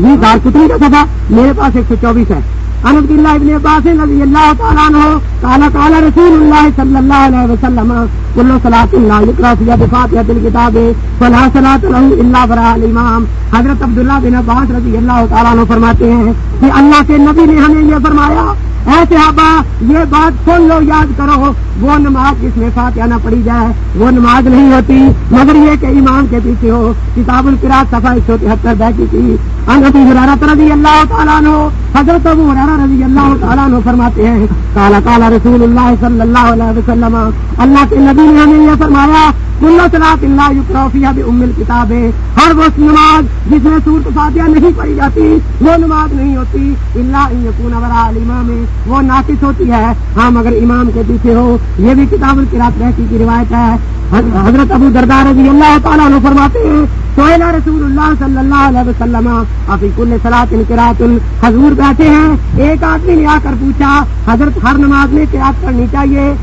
یہ دار کتنی کا سفا میرے پاس ایک سو چوبیس ہے۔ انب اللہ ابن عباس رضی اللہ تعالیٰ عنہ کالا کالا رسول اللہ صلی اللہ علیہ وسلم کلو صلاح اللہ یقرا بفاتحہ الکتاب فلا صلاۃ له الا برا الامام حضرت عبداللہ بن عباس رضی اللہ تعالیٰ عنہ فرماتے ہیں کہ اللہ کے نبی نے ہمیں یہ فرمایا، اے صحابہ، یہ بات سن لو، یاد کرو، وہ نماز جس میں فاتحہ نہ پڑھی جائے، وہ نماز نہیں ہوتی، مگر یہ کہ امام کے پیچھے ہو، کتاب القرا صفا ایک سو تہتر بیٹھی تھی انتی حرارت رضی اللہ تعالیٰ نو حضرت ابو حرارہ رضی اللہ تعالیٰ نو فرماتے ہیں کالا کالا رسول اللہ صلی اللہ علیہ وسلم، اللہ کے نبی نے ہمیں یہ فرمایا، کل صلاح اللہ یقروفیہ بھی امل کتاب ہے ہر وہ نماز جس میں سورت فاتحہ نہیں پڑھی جاتی، وہ نماز نہیں ہوتی اللہ یقون ورا علیما میں وہ ناقص ہوتی ہے۔ ہاں مگر امام کے پیچھے ہو، یہ بھی کتاب القرات رہتی کی روایت ہے۔ حضرت ابو دردار رضی اللہ تعالیٰ عنہ فرماتے ہیں سوہلا رسول اللہ صلی اللہ علیہ وسلم، افی کل سلاط انقرات حضور بیٹھے ہیں، ایک آدمی نے آ کر پوچھا، حضرت ہر نماز میں قرات کرنی چاہیے؟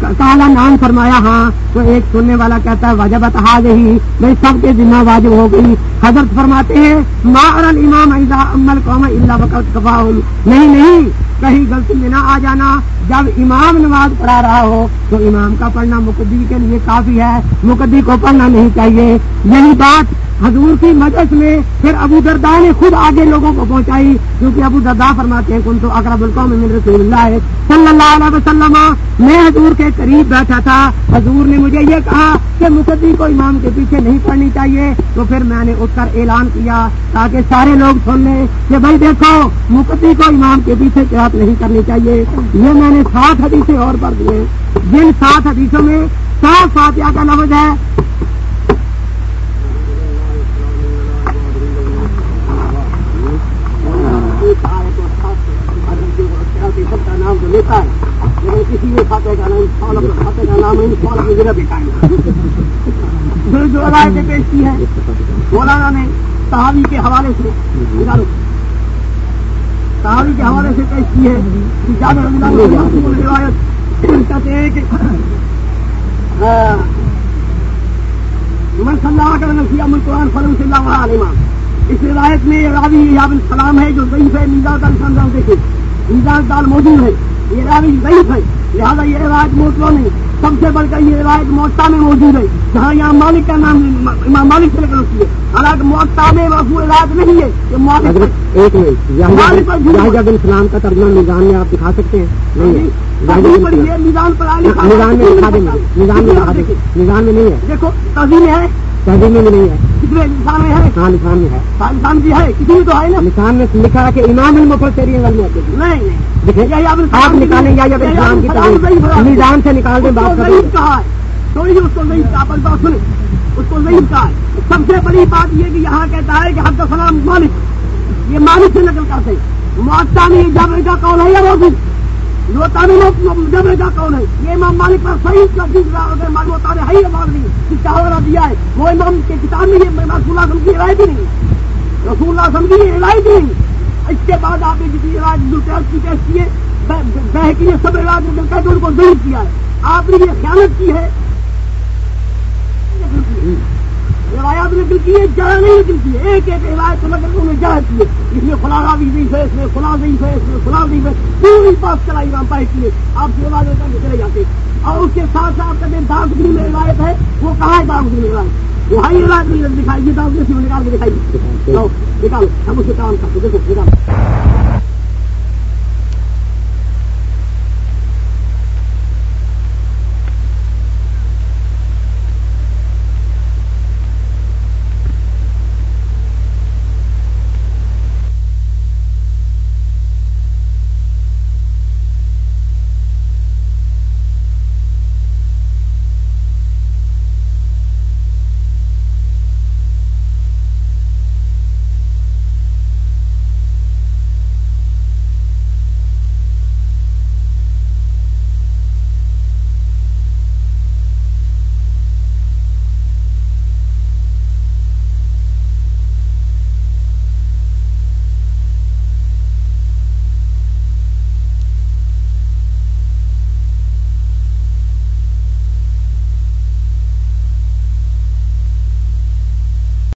کالا نام فرمایا ہاں۔ تو ایک سننے والا کہتا ہے وجہ بتا گئی میں سب کے ذمہ واجب ہو گئی۔ حضرت فرماتے ہیں ماں امام امل قوم اللہ وقت کفا نہیں نہیں۔ کہیں غلطی میں نہ آ جانا۔ جب امام نماز پڑھا رہا ہو تو امام کا پڑھنا مقدی کے لیے کافی ہے۔ مقدی کو پڑھنا نہیں چاہیے۔ یہی بات حضور کی مدد میں پھر ابو دردا نے خود آگے لوگوں کو پہنچائی۔ کیونکہ ابو دردا فرماتے ہیں کن تو اقرب القوم من رسول اللہ صلی اللہ علیہ وسلم. میں حضور کے قریب بیٹھا تھا۔ حضور نے مجھے یہ کہا کہ مقدی کو امام کے پیچھے نہیں پڑھنی چاہیے۔ تو پھر میں نے اس کا اعلان کیا تاکہ سارے لوگ سن لیں کہ بھائی دیکھو مقدی کو امام کے پیچھے کیا نہیں کرنی چاہیے۔ یہ میں نے سات حدیثیں اور پڑھ دیے جن سات حدیثوں میں سات فاتحہ کا لفظ ہے۔ سب کا نام تو لیتا ہے لیکن کسی بھی فاتح کا نام فاتح کا نام جو پیش کی ہے مولانا نے صحابی کے حوالے سے صحابی کے حوالے سے پیش کی ہے روایت کہتے ہیں کہ من صلی اللہ کا نفیہ من قرآن فلم صلی اللہ علیہ اس روایت میں راوی یاب السلام ہے جو ضعیف ہے، میزان دال خاندان دیکھے۔ میزان دال موجود ہے۔ یہ راوی ضعیف ہے۔ لہٰذا یہ روایت موتلو نہیں۔ سب سے بڑھ کر یہ روایت موٹا میں موجود ہے۔ جہاں یہاں مالک کا نام، امام مالک سے لگا ہے۔ حالانکہ موٹا میں وہ روایت نہیں ہے کہ ایک منٹ اسلام کا ترجمہ نظام میں آپ دکھا سکتے ہیں؟ نہیں نظام پر نظام میں دکھا دیں نظام میں نظام میں نہیں ہے۔ دیکھو تزیم ہے۔ تزیم میں نہیں ہے۔ کتنے نشان میں ہے؟ ہاں نشان میں ہے۔ نشان بھی ہے۔ میں تو ہے نا۔ نشان میں لکھا ہے کہ امام المفسرین نہیں نہیں۔ آپ نکالیں یا اسلام کی نظام سے نکال دیں بات کہا ہے۔ تو اس کو نہیں کہا پر بات سنیں۔ اس کو نہیں کہا ہے۔ سب سے بڑی بات یہ کہ یہاں کہتا ہے کہ حد سلام مالک، یہ مالک سے نقل کرتے ہیں۔ معاشرہ میں یہ کا کون ہے یا وہ جو تعلیم جبر کا کون ہے۔ یہ امام مالک پر صحیح کا دوسرا معلوم ہے ہی آواز نہیں جس کا حوالہ دیا ہے؟ وہ امام کے کتاب میں یہ رسول اللہ کی رائے بھی نہیں۔ رسول اللہ سم کی رائے بھی نہیں۔ اس کے بعد آپ نے کسی علاج کی پیش کی ہے، بہ کی سب علاج مل کر ان کو ضرور کیا ہے۔ آپ نے یہ خیالت کی ہے۔ روایات نکل کی ہے جگہ نہیں نکل کی ہے ایک ایک روایت سمجھ کر انہوں نے جگہ کی ہے اس میں فلاں بھی ضعیف ہے اس میں فلاں ضعیف ہے اس میں فلاں ضعیف ہے پوری بات چلائی، امام پائی کی۔ ہے آپ کی روایت کر کے چلے جاتے اور اس کے ساتھ ساتھ کبھی داغ میں روایت ہے، وہ کہاں ہے داغ میں روایت؟ وہاں ہی روایت نہیں دکھائی یہ داغ نکال کے دکھائی نکالو، ہم اسے کام کرتے دیکھو، نکالو۔